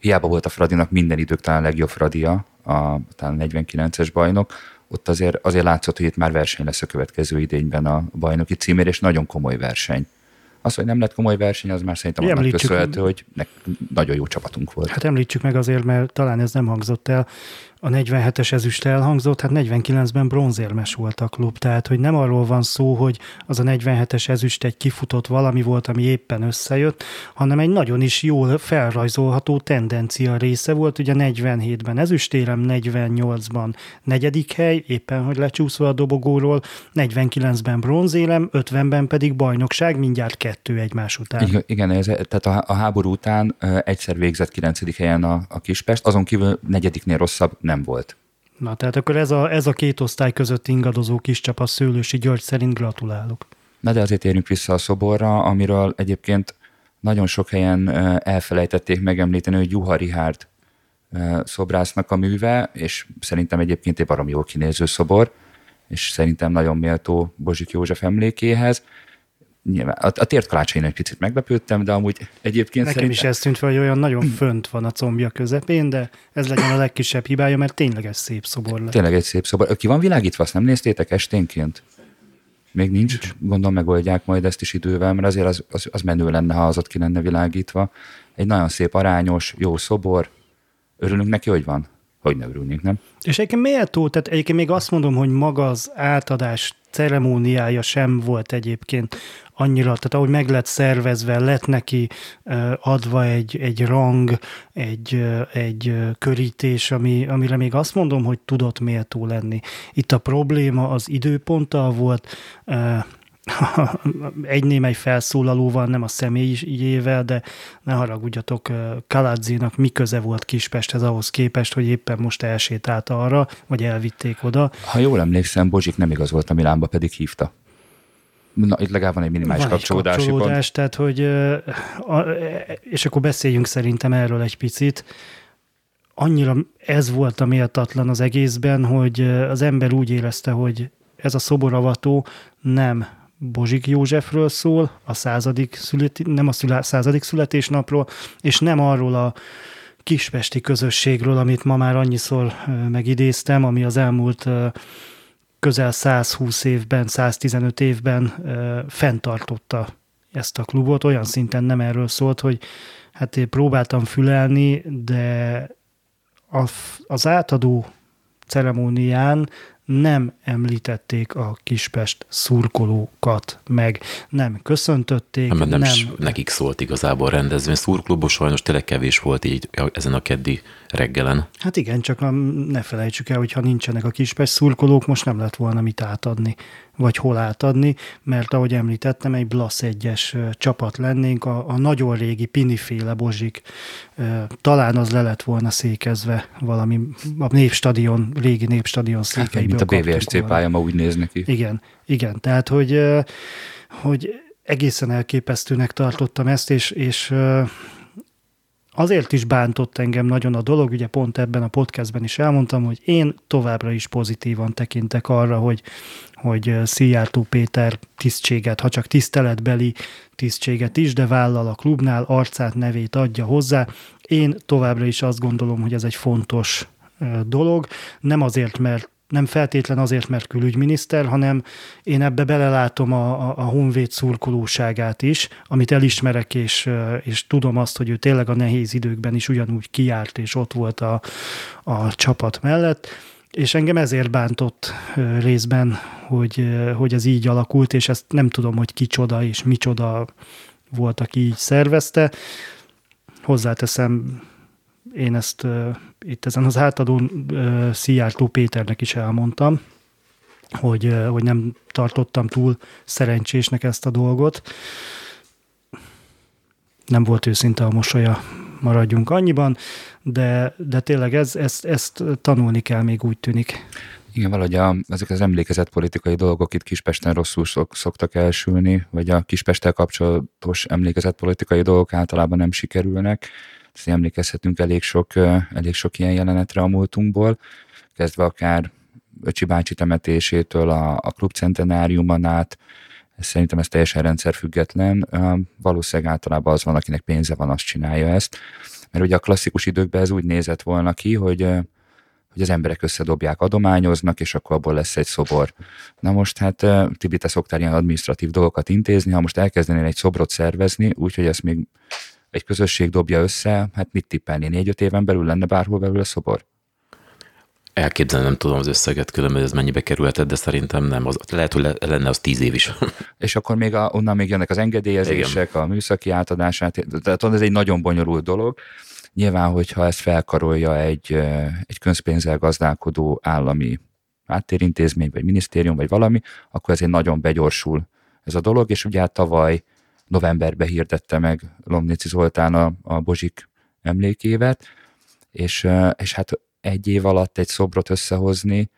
Speaker 1: hiába volt a Fradinak minden idők talán legjobb Fradia, a talán 49-es bajnok, ott azért, azért látszott, hogy itt már verseny lesz a következő idényben a bajnoki címér, és nagyon komoly verseny. Az, hogy nem lett komoly verseny, az már szerintem annak köszönhető, hogy nagyon jó csapatunk volt.
Speaker 3: Hát említsük meg azért, mert talán ez nem hangzott el, a 47-es ezüst elhangzott, hát 49-ben bronzérmes volt a klub, tehát hogy nem arról van szó, hogy az a 47-es ezüst egy kifutott valami volt, ami éppen összejött, hanem egy nagyon is jól felrajzolható tendencia része volt, ugye 47-ben ezüstérem, 48-ban negyedik hely, éppen hogy lecsúszva a dobogóról, 49-ben bronzélem, 50-ben pedig bajnokság, mindjárt kettő egymás után.
Speaker 1: Igen ez, tehát a, a háború után egyszer végzett 9. helyen a, a Kispest, azon kívül negyediknél rosszabb nem volt.
Speaker 3: Na, tehát akkor ez a, ez a két osztály között ingadozó kis csapat Szőlősi György szerint gratulálok.
Speaker 1: Na de azért térjünk vissza a szoborra, amiről egyébként nagyon sok helyen elfelejtették megemlíteni, hogy Juha Rihárd szobrásznak a műve, és szerintem egyébként egy baromi jól kinéző szobor, és szerintem nagyon méltó Bozsik József emlékéhez nyilván a, a tért kalácsain egy picit meglepődtem, de amúgy egyébként
Speaker 3: Nekem szerintem... is ez tűnt fel, hogy olyan nagyon fönt van a combja közepén, de ez legyen a legkisebb hibája, mert tényleg egy szép szobor lett.
Speaker 1: Tényleg egy szép szobor. Ki van világítva, azt nem néztétek esténként? Még nincs, gondolom megoldják majd ezt is idővel, mert azért az, az, az menő lenne, ha az ott ki lenne világítva. Egy nagyon szép, arányos, jó szobor. Örülünk neki, hogy van? Hogy ne örülnénk, nem?
Speaker 3: És egyébként méltó, tehát egyébként még azt mondom, hogy maga az átadás ceremóniája sem volt egyébként annyira, tehát ahogy meg lett szervezve, lett neki adva egy, egy rang, egy, egy körítés, ami, amire még azt mondom, hogy tudott méltó lenni. Itt a probléma az időponttal volt, egy némely felszólalóval, nem a személyével, de ne haragudjatok, Kaládzinak mi köze volt Kispesthez ahhoz képest, hogy éppen most elsétált arra, vagy elvitték oda.
Speaker 1: Ha jól emlékszem, Bozsik nem igaz volt a Milánba, pedig hívta. Na, itt legalább van egy minimális van kapcsolódási egy kapcsolódás,
Speaker 3: pont. tehát hogy, és akkor beszéljünk szerintem erről egy picit. Annyira ez volt a méltatlan az egészben, hogy az ember úgy érezte, hogy ez a szoboravató nem Bozsik Józsefről szól, a századik születi, nem a szüle, századik születésnapról, és nem arról a kispesti közösségről, amit ma már annyiszor megidéztem, ami az elmúlt közel 120 évben, 115 évben fenntartotta ezt a klubot, olyan szinten nem erről szólt, hogy hát én próbáltam fülelni, de az átadó ceremónián nem említették a Kispest szurkolókat meg, nem köszöntötték.
Speaker 2: Nem,
Speaker 3: nem,
Speaker 2: nem is nekik szólt igazából rendezvény. Szurkolóból sajnos tényleg kevés volt így ezen a keddi reggelen.
Speaker 3: Hát igen, csak ne felejtsük el, hogy ha nincsenek a Kispest szurkolók, most nem lett volna mit átadni vagy hol átadni, mert ahogy említettem, egy Blasz egyes csapat lennénk, a, a nagyon régi piniféle bozsik, talán az le lett volna székezve valami, a népstadion, régi népstadion székeiből.
Speaker 1: Hát, a BVSC pálya ma úgy néz neki.
Speaker 3: Igen, igen, tehát hogy, hogy egészen elképesztőnek tartottam ezt, és, és azért is bántott engem nagyon a dolog, ugye pont ebben a podcastben is elmondtam, hogy én továbbra is pozitívan tekintek arra, hogy, hogy Szijjártó Péter tisztséget, ha csak tiszteletbeli tisztséget is, de vállal a klubnál, arcát, nevét adja hozzá. Én továbbra is azt gondolom, hogy ez egy fontos dolog, nem azért, mert nem feltétlen azért, mert külügyminiszter, hanem én ebbe belelátom a, a, honvéd szurkolóságát is, amit elismerek, és, és tudom azt, hogy ő tényleg a nehéz időkben is ugyanúgy kiárt, és ott volt a, a csapat mellett, és engem ezért bántott részben, hogy, hogy ez így alakult, és ezt nem tudom, hogy kicsoda és micsoda volt, aki így szervezte. Hozzáteszem, én ezt itt ezen az átadón Szijjártó Péternek is elmondtam, hogy, hogy nem tartottam túl szerencsésnek ezt a dolgot. Nem volt őszinte a mosolya, maradjunk annyiban, de, de tényleg ez, ezt, ezt tanulni kell még úgy tűnik.
Speaker 1: Igen, valahogy a, ezek az emlékezett politikai dolgok itt Kispesten rosszul szok, szoktak elsülni, vagy a Kispesttel kapcsolatos emlékezett politikai dolgok általában nem sikerülnek ezt emlékezhetünk elég sok, elég sok ilyen jelenetre a múltunkból, kezdve akár Öcsi bácsi temetésétől a, a klubcentenáriumon át, szerintem ez teljesen rendszerfüggetlen. Valószínűleg általában az van, akinek pénze van, azt csinálja ezt. Mert ugye a klasszikus időkben ez úgy nézett volna ki, hogy hogy az emberek összedobják, adományoznak, és akkor abból lesz egy szobor. Na most hát Tibi, te szoktál ilyen administratív dolgokat intézni, ha most elkezdenél egy szobrot szervezni, úgyhogy ezt még egy közösség dobja össze, hát mit tippelni? Négy-öt éven belül lenne bárhol belül a szobor?
Speaker 2: Elképzelni nem tudom az összeget, különben ez mennyibe kerülhetett, de szerintem nem. Az, lehet, hogy lenne az tíz év is.
Speaker 1: És akkor még a, onnan még jönnek az engedélyezések, Igen. a műszaki átadását, tehát ez egy nagyon bonyolult dolog. Nyilván, hogyha ezt felkarolja egy, egy közpénzzel gazdálkodó állami háttérintézmény, vagy minisztérium, vagy valami, akkor ez egy nagyon begyorsul ez a dolog, és ugye hát tavaly novemberben hirdette meg Lomnici Zoltán a, a Bozsik emlékévet, és, és hát egy év alatt egy szobrot összehozni,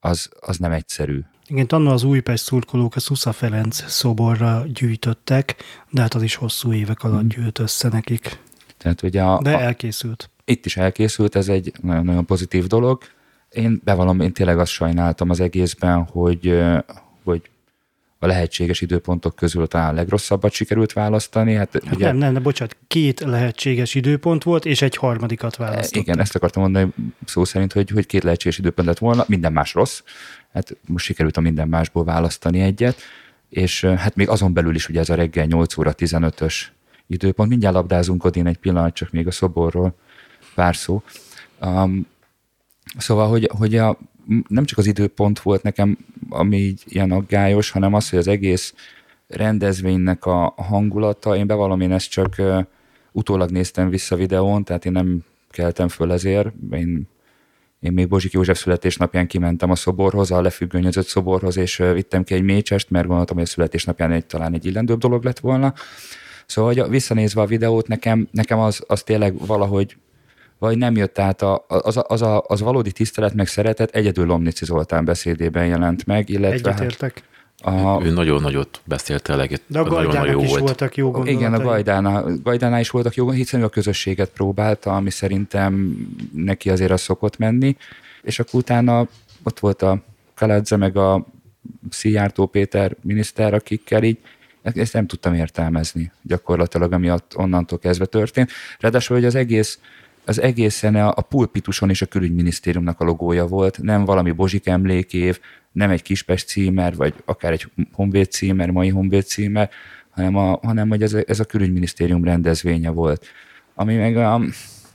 Speaker 1: az, az nem egyszerű.
Speaker 3: Igen, tanul az Újpest szurkolók a Szusza Ferenc szoborra gyűjtöttek, de hát az is hosszú évek alatt hmm. gyűjt össze nekik.
Speaker 1: Tehát ugye a,
Speaker 3: de elkészült.
Speaker 1: A, itt is elkészült, ez egy nagyon-nagyon pozitív dolog. Én bevallom, én tényleg azt sajnáltam az egészben, hogy, hogy a lehetséges időpontok közül talán a legrosszabbat sikerült választani. Hát,
Speaker 3: hát ugye, nem, nem, nem, bocsánat, két lehetséges időpont volt, és egy harmadikat választottak.
Speaker 1: Igen, ezt akartam mondani szó szerint, hogy, hogy két lehetséges időpont lett volna, minden más rossz. Hát most sikerült a minden másból választani egyet, és hát még azon belül is ugye ez a reggel 8 óra 15-ös időpont. Mindjárt labdázunk Odin egy pillanat, csak még a szoborról pár szó. Um, szóval, hogy, hogy a, nem csak az időpont volt nekem, ami így ilyen aggályos, hanem az, hogy az egész rendezvénynek a hangulata, én bevallom, én ezt csak uh, utólag néztem vissza videón, tehát én nem keltem föl ezért, én, én még Bozsik József születésnapján kimentem a szoborhoz, a lefüggönyözött szoborhoz, és uh, vittem ki egy mécsest, mert gondoltam, hogy a születésnapján egy, talán egy illendőbb dolog lett volna. Szóval, hogy visszanézve a videót, nekem, nekem az, az tényleg valahogy vagy nem jött át a, az, az, a, az valódi tisztelet meg szeretet egyedül Lomnici Zoltán beszédében jelent meg, illetve
Speaker 3: Egyetértek.
Speaker 2: Hát a, ő nagyon nagyot beszélt el,
Speaker 3: de a nagyon, nagyon jó is volt. voltak jó gondolatai.
Speaker 1: Igen, a Gajdánál, Gajdánál is voltak jó, hiszen ő a közösséget próbálta, ami szerintem neki azért az szokott menni, és akkor utána ott volt a Kaladze, meg a Szijjártó Péter miniszter, akikkel így ezt nem tudtam értelmezni gyakorlatilag, ami ott onnantól kezdve történt. Ráadásul, hogy az egész az egészen a, a pulpituson és a külügyminisztériumnak a logója volt, nem valami Bozsik emlékév, nem egy Kispest címer, vagy akár egy Honvéd címer, mai Honvéd címer, hanem, a, hanem hogy ez a, ez a külügyminisztérium rendezvénye volt. Ami meg a,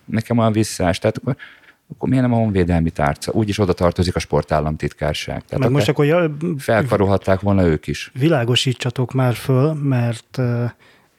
Speaker 1: nekem olyan visszás, tehát akkor, akkor miért nem a honvédelmi tárca? Úgyis oda tartozik a sportállamtitkárság. Tehát
Speaker 3: meg most akkor ja,
Speaker 1: felkarolhatták volna ők is.
Speaker 3: Világosítsatok már föl, mert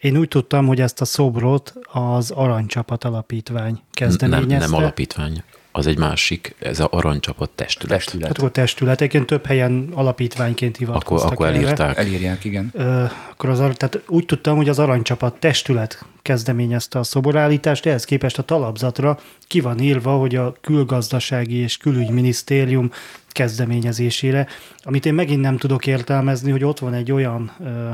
Speaker 3: én úgy tudtam, hogy ezt a szobrot az Aranycsapat Alapítvány kezdeményezte.
Speaker 2: Nem, nem alapítvány, az egy másik, ez a Aranycsapat testület.
Speaker 3: testület. Tehát akkor testület, egyébként több helyen alapítványként hivatkoztak
Speaker 2: Akkor, akkor elírták.
Speaker 1: Erre. Elírják, igen.
Speaker 3: Ö, akkor az, tehát úgy tudtam, hogy az Aranycsapat testület kezdeményezte a szoborállítást, ehhez képest a talapzatra ki van írva, hogy a külgazdasági és külügyminisztérium kezdeményezésére, amit én megint nem tudok értelmezni, hogy ott van egy olyan ö,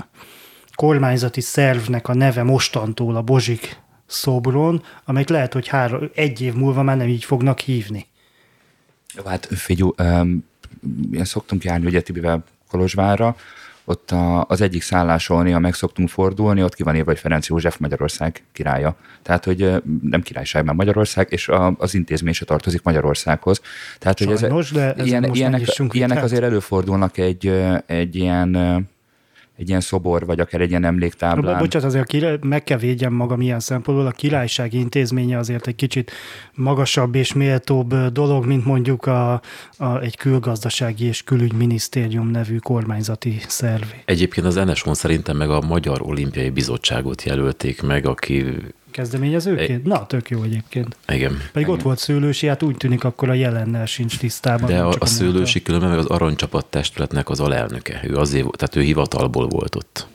Speaker 3: kormányzati szervnek a neve mostantól a Bozsik szobron, amelyik lehet, hogy három, egy év múlva már nem így fognak hívni.
Speaker 1: Hát figyelj, um, ilyen szoktunk járni ugye Tibivel Kolozsvárra, ott a, az egyik szálláson néha meg szoktunk fordulni, ott ki van írva, hogy Ferenc József Magyarország királya. Tehát, hogy nem királyság, mert Magyarország, és a, az intézmény se tartozik Magyarországhoz. Tehát,
Speaker 3: Sajnos,
Speaker 1: hogy ez,
Speaker 3: de
Speaker 1: ilyen, ilyenek, ilyenek azért előfordulnak egy, egy ilyen egy ilyen szobor, vagy akár egy ilyen emléktáblán.
Speaker 3: Bocsánat, azért király, meg kell védjem magam ilyen szempontból. A királysági intézménye azért egy kicsit magasabb és méltóbb dolog, mint mondjuk a, a, egy külgazdasági és külügyminisztérium nevű kormányzati szervé.
Speaker 2: Egyébként az NSO szerintem meg a Magyar Olimpiai Bizottságot jelölték meg, aki
Speaker 3: kezdeményezőként? Na, tök jó egyébként.
Speaker 2: Igen.
Speaker 3: Pedig
Speaker 2: igen.
Speaker 3: ott volt szőlősi, hát úgy tűnik akkor a jelennel sincs tisztában.
Speaker 2: De a, a szőlősi különben meg az aranycsapat testületnek az alelnöke. Ő azért, tehát ő hivatalból volt ott.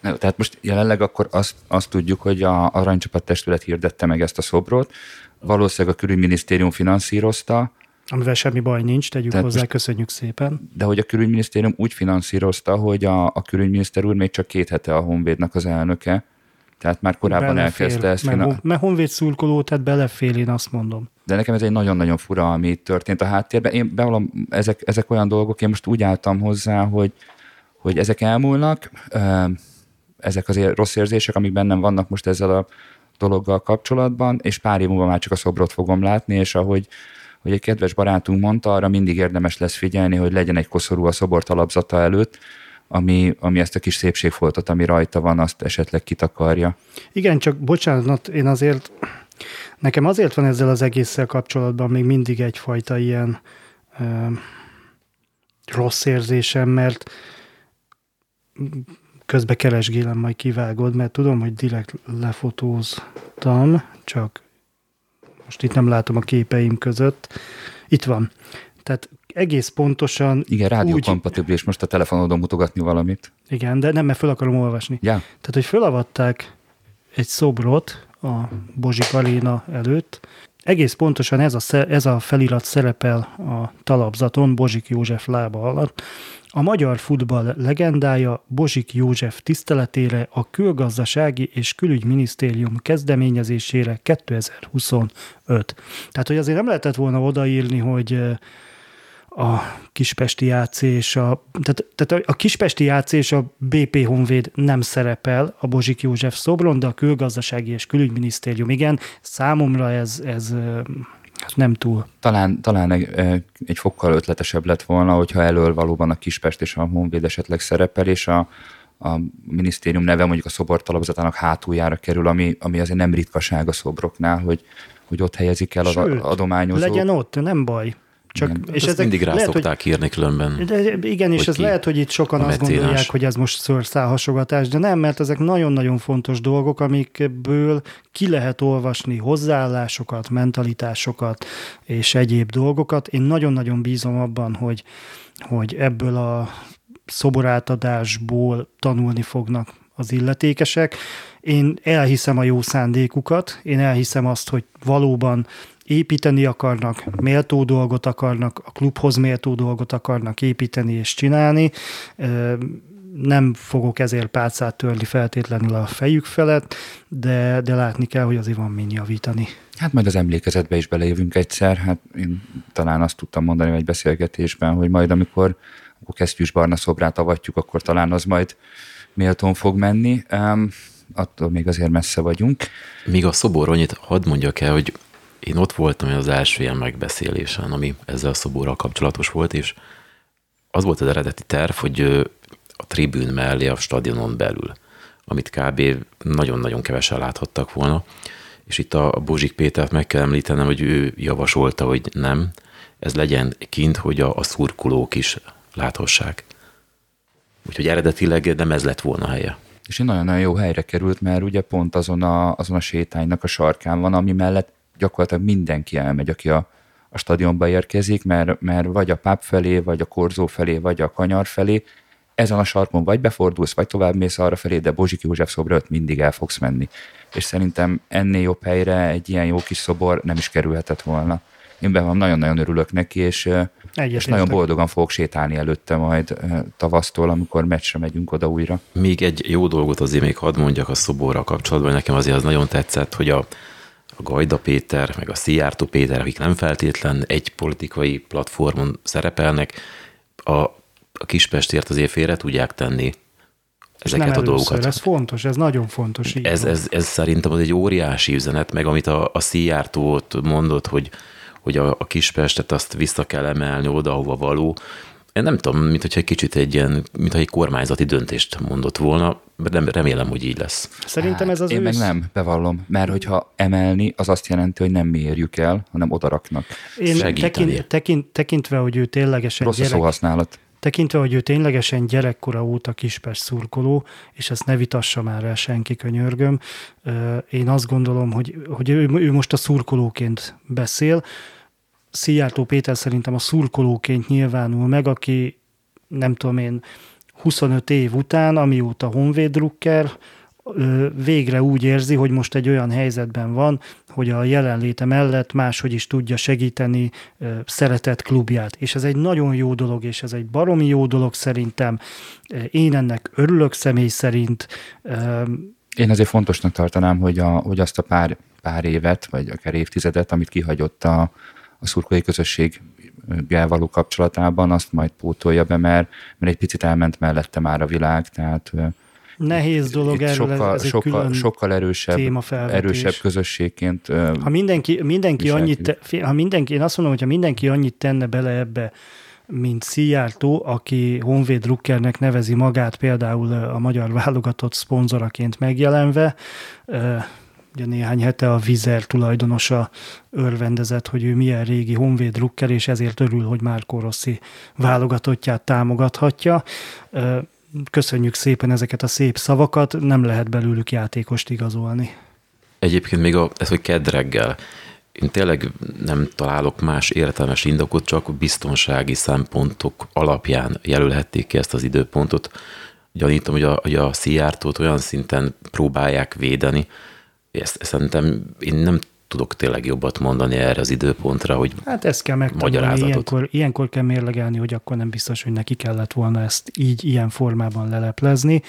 Speaker 1: Ne, tehát most jelenleg akkor azt, azt tudjuk, hogy a aranycsapat testület hirdette meg ezt a szobrot, valószínűleg a külügyminisztérium finanszírozta,
Speaker 3: Amivel semmi baj nincs, tegyük Tehát hozzá, most, köszönjük szépen.
Speaker 1: De hogy a külügyminisztérium úgy finanszírozta, hogy a, a külügyminiszter úr még csak két hete a Honvédnak az elnöke, tehát már korábban belefél, elkezdte ezt.
Speaker 3: Mert, finan... mert honvéd szurkoló, tehát belefél, én azt mondom.
Speaker 1: De nekem ez egy nagyon-nagyon fura, ami történt a háttérben. Én bevallom, ezek, ezek olyan dolgok, én most úgy álltam hozzá, hogy, hogy ezek elmúlnak, ezek azért rossz érzések, amik bennem vannak most ezzel a dologgal kapcsolatban, és pár év múlva már csak a szobrot fogom látni, és ahogy hogy egy kedves barátunk mondta, arra mindig érdemes lesz figyelni, hogy legyen egy koszorú a szobor talapzata előtt, ami, ami ezt a kis szépségfoltot, ami rajta van, azt esetleg kitakarja.
Speaker 3: Igen, csak bocsánat, én azért, nekem azért van ezzel az egésszel kapcsolatban még mindig egyfajta ilyen ö, rossz érzésem, mert közbe keresgélem, majd kivágod, mert tudom, hogy direkt lefotóztam, csak most itt nem látom a képeim között. Itt van. Tehát egész pontosan...
Speaker 1: Igen, rádiókompatibilis, úgy... most a telefonodon mutogatni valamit.
Speaker 3: Igen, de nem, mert föl akarom olvasni.
Speaker 1: Ja.
Speaker 3: Tehát, hogy fölavatták egy szobrot a Bozsik Aréna előtt, egész pontosan ez a, ez a felirat szerepel a talapzaton Bozsik József lába alatt. A magyar futball legendája Bozsik József tiszteletére a külgazdasági és külügyminisztérium kezdeményezésére 2025. Tehát, hogy azért nem lehetett volna odaírni, hogy a Kispesti játsz és a, tehát, tehát a Kispesti játsz és a BP Honvéd nem szerepel a Bozsik József szobron, de a külgazdasági és külügyminisztérium igen. Számomra ez, ez hát nem túl.
Speaker 1: Talán, talán egy, egy fokkal ötletesebb lett volna, hogyha elől valóban a Kispest és a Honvéd esetleg szerepel, és a, a minisztérium neve mondjuk a szobor talapzatának hátuljára kerül, ami, ami azért nem ritkaság a szobroknál, hogy, hogy ott helyezik el
Speaker 3: Sőt,
Speaker 1: az adományozók.
Speaker 3: legyen ott, nem baj.
Speaker 2: Csak, igen. és ezek mindig rá lehet, szokták hogy, írni különben.
Speaker 3: De igen, és ez lehet, hogy itt sokan azt gondolják, hogy ez most szőrszálhasogatás, de nem, mert ezek nagyon-nagyon fontos dolgok, amikből ki lehet olvasni hozzáállásokat, mentalitásokat és egyéb dolgokat. Én nagyon-nagyon bízom abban, hogy, hogy ebből a szoborátadásból tanulni fognak az illetékesek. Én elhiszem a jó szándékukat, én elhiszem azt, hogy valóban építeni akarnak, méltó dolgot akarnak, a klubhoz méltó dolgot akarnak építeni és csinálni. Nem fogok ezért pálcát törni feltétlenül a fejük felett, de, de látni kell, hogy azért van min javítani.
Speaker 1: Hát majd az emlékezetbe is belejövünk egyszer. Hát én talán azt tudtam mondani egy beszélgetésben, hogy majd amikor, amikor kesztyűs barna szobrát avatjuk, akkor talán az majd méltón fog menni. Um, attól még azért messze vagyunk.
Speaker 2: Míg a szobor annyit hadd mondjak el, hogy én ott voltam az első ilyen megbeszélésen, ami ezzel a szoborral kapcsolatos volt, és az volt az eredeti terv, hogy a tribűn mellé a stadionon belül, amit kb. nagyon-nagyon kevesen láthattak volna, és itt a Bozsik Pétert meg kell említenem, hogy ő javasolta, hogy nem, ez legyen kint, hogy a, a szurkolók is láthassák. Úgyhogy eredetileg nem ez lett volna helye.
Speaker 1: És egy nagyon-nagyon jó helyre került, mert ugye pont azon a, azon a sétánynak a sarkán van, ami mellett gyakorlatilag mindenki elmegy, aki a, a stadionba érkezik, mert, mert vagy a páp felé, vagy a korzó felé, vagy a kanyar felé, ezen a sarkon vagy befordulsz, vagy tovább mész arra felé, de Bozsik József szobrot mindig el fogsz menni. És szerintem ennél jobb helyre egy ilyen jó kis szobor nem is kerülhetett volna. Én be van, nagyon-nagyon örülök neki, és
Speaker 3: Egyet
Speaker 1: és nagyon boldogan fogok sétálni előtte majd tavasztól, amikor meccsre megyünk oda újra.
Speaker 2: Még egy jó dolgot azért még hadd mondjak a szoborral kapcsolatban, nekem azért az nagyon tetszett, hogy a, a Gajda Péter, meg a Szijjártó Péter, akik nem feltétlen egy politikai platformon szerepelnek, a, a Kispestért azért félre tudják tenni ezeket
Speaker 3: nem
Speaker 2: a
Speaker 3: először,
Speaker 2: dolgokat.
Speaker 3: Ez fontos, ez nagyon fontos. Így
Speaker 2: Ez, ez, ez szerintem az egy óriási üzenet, meg amit a, a Szijjártó ott mondott, hogy, hogy a, a Kispestet azt vissza kell emelni oda, ahova való. Én nem tudom, mint hogyha egy kicsit egy ilyen, mint egy kormányzati döntést mondott volna, de remélem, hogy így lesz.
Speaker 3: Szerintem ez az
Speaker 1: Hát, Én
Speaker 3: ősz...
Speaker 1: meg nem, bevallom, mert hogyha emelni, az azt jelenti, hogy nem mi érjük el, hanem odaraknak.
Speaker 3: Én
Speaker 2: segíteni.
Speaker 3: tekint, tekint, tekintve, hogy ő ténylegesen
Speaker 1: Rossz a
Speaker 3: gyerek,
Speaker 1: szóhasználat.
Speaker 3: tekintve, hogy ő ténylegesen gyerekkora óta Kispest szurkoló, és ezt ne vitassa már el senki, könyörgöm. Én azt gondolom, hogy, hogy ő, ő most a szurkolóként beszél. Szijjártó Péter szerintem a szurkolóként nyilvánul meg, aki nem tudom én, 25 év után, amióta Honvéd drukker, ö, végre úgy érzi, hogy most egy olyan helyzetben van, hogy a jelenléte mellett máshogy is tudja segíteni szeretett klubját. És ez egy nagyon jó dolog, és ez egy baromi jó dolog szerintem. Én ennek örülök személy szerint.
Speaker 1: Én azért fontosnak tartanám, hogy, a, hogy azt a pár, pár évet, vagy akár évtizedet, amit kihagyott a, a szurkolói közösséggel való kapcsolatában, azt majd pótolja be, mert, mert egy picit elment mellette már a világ, tehát
Speaker 3: Nehéz dolog
Speaker 1: itt
Speaker 3: erről,
Speaker 1: sokkal,
Speaker 3: ez
Speaker 1: sokkal, sokkal erősebb, erősebb közösségként.
Speaker 3: Ha mindenki, mindenki annyit, ha mindenki, én azt mondom, hogy ha mindenki annyit tenne bele ebbe, mint Szijjártó, aki Honvéd Drukkernek nevezi magát például a magyar válogatott szponzoraként megjelenve, ugye néhány hete a Vizer tulajdonosa örvendezett, hogy ő milyen régi Honvéd Drukker, és ezért örül, hogy Márkó Rossi válogatottját támogathatja. Köszönjük szépen ezeket a szép szavakat, nem lehet belőlük játékost igazolni.
Speaker 2: Egyébként még a, ez, hogy kedd reggel, én tényleg nem találok más értelmes indokot, csak biztonsági szempontok alapján jelölhették ki ezt az időpontot. Gyanítom, hogy a, hogy a Szijjártót olyan szinten próbálják védeni, ezt, ezt szerintem én nem tudok tényleg jobbat mondani erre az időpontra, hogy
Speaker 3: Hát ezt kell megtanulni,
Speaker 2: Magyarázatot.
Speaker 3: ilyenkor, ilyenkor kell mérlegelni, hogy akkor nem biztos, hogy neki kellett volna ezt így, ilyen formában leleplezni.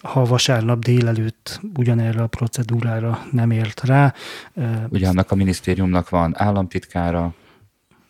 Speaker 3: Ha vasárnap délelőtt ugyanerre a procedúrára nem ért rá,
Speaker 1: Ugye annak a minisztériumnak van államtitkára,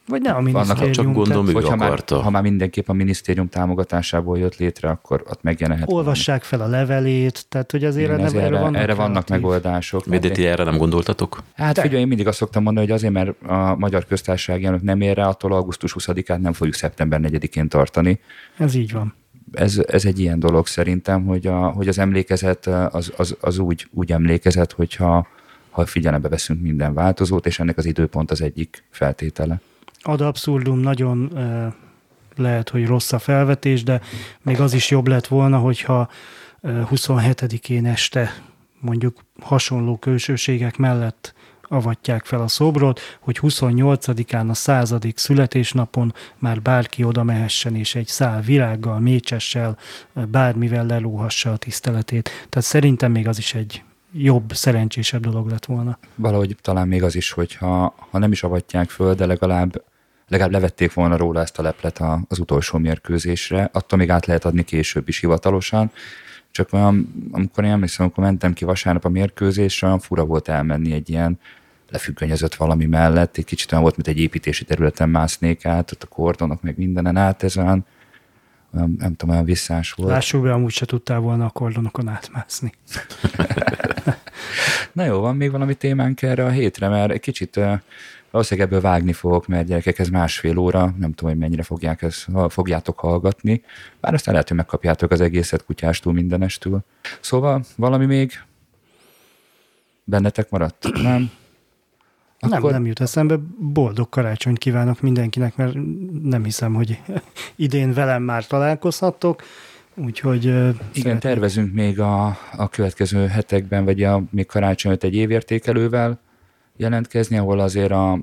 Speaker 3: vagy ne a
Speaker 1: Vannak,
Speaker 3: minisztérium.
Speaker 2: csak gondolom, ő
Speaker 1: hogyha már, ha már mindenképp a minisztérium támogatásából jött létre, akkor ott megjelenhet.
Speaker 3: olvassák fel a levelét, tehát hogy azért
Speaker 1: Igen,
Speaker 3: nem,
Speaker 1: ez
Speaker 3: erre,
Speaker 1: erre,
Speaker 3: vannak
Speaker 1: erre vannak megoldások.
Speaker 2: Miért ti erre nem gondoltatok?
Speaker 1: Hát
Speaker 3: De.
Speaker 1: figyelj, én mindig azt szoktam mondani, hogy azért, mert a Magyar Köztársaság elnök nem ér rá, attól augusztus 20-át nem fogjuk szeptember 4-én tartani.
Speaker 3: Ez így van.
Speaker 1: Ez, ez egy ilyen dolog szerintem, hogy, a, hogy az emlékezet az, az, az úgy, úgy emlékezet, hogyha ha figyelembe veszünk minden változót, és ennek az időpont az egyik feltétele.
Speaker 3: Ad abszurdum nagyon lehet, hogy rossz a felvetés, de még az is jobb lett volna, hogyha ö, 27-én este mondjuk hasonló külsőségek mellett avatják fel a szobrot, hogy 28-án a századik születésnapon már bárki oda mehessen, és egy szál virággal, mécsessel, bármivel lelóhassa a tiszteletét. Tehát szerintem még az is egy jobb, szerencsésebb dolog lett volna.
Speaker 1: Valahogy talán még az is, hogy ha, ha nem is avatják föl, de legalább, legalább levették volna róla ezt a leplet az utolsó mérkőzésre, attól még át lehet adni később is hivatalosan, csak olyan, amikor én emlékszem, amikor mentem ki vasárnap a mérkőzésre, olyan fura volt elmenni egy ilyen lefüggönyözött valami mellett, egy kicsit olyan volt, mint egy építési területen másznék át, ott a kordonok meg mindenen át, ez olyan, olyan nem tudom, olyan visszás volt.
Speaker 3: Lássuk be, amúgy se tudtál volna a kordonokon átmászni.
Speaker 1: Na jó, van még valami témánk erre a hétre, mert egy kicsit valószínűleg ebből vágni fogok, mert gyerekek, ez másfél óra, nem tudom, hogy mennyire fogják ezt, fogjátok hallgatni. Bár aztán lehet, hogy megkapjátok az egészet kutyástól, mindenestől. Szóval valami még bennetek maradt? Nem?
Speaker 3: Nem, nem jut eszembe. Boldog karácsonyt kívánok mindenkinek, mert nem hiszem, hogy idén velem már találkozhattok. Úgyhogy
Speaker 1: Igen,
Speaker 3: szeretném-
Speaker 1: tervezünk még a, a következő hetekben, vagy a, még karácsony egy évértékelővel jelentkezni, ahol azért a,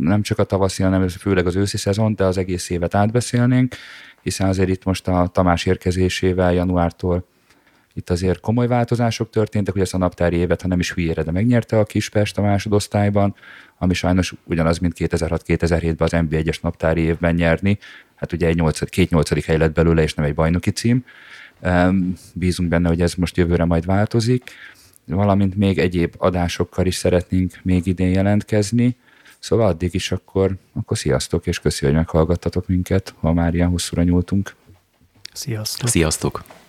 Speaker 1: nem csak a tavaszi, hanem főleg az őszi szezon, de az egész évet átbeszélnénk, hiszen azért itt most a Tamás érkezésével januártól Itt azért komoly változások történtek, hogy ezt a naptári évet, ha nem is hülyére, de megnyerte a Kispest a másodosztályban, ami sajnos ugyanaz, mint 2006-2007-ben az NB1-es naptári évben nyerni. Hát ugye egy 8, két nyolcadik hely lett belőle, és nem egy bajnoki cím. Bízunk benne, hogy ez most jövőre majd változik, valamint még egyéb adásokkal is szeretnénk még idén jelentkezni. Szóval addig is akkor, akkor sziasztok, és köszi, hogy meghallgattatok minket, ha már ilyen hosszúra nyúltunk.
Speaker 3: Sziasztok!
Speaker 2: Sziasztok!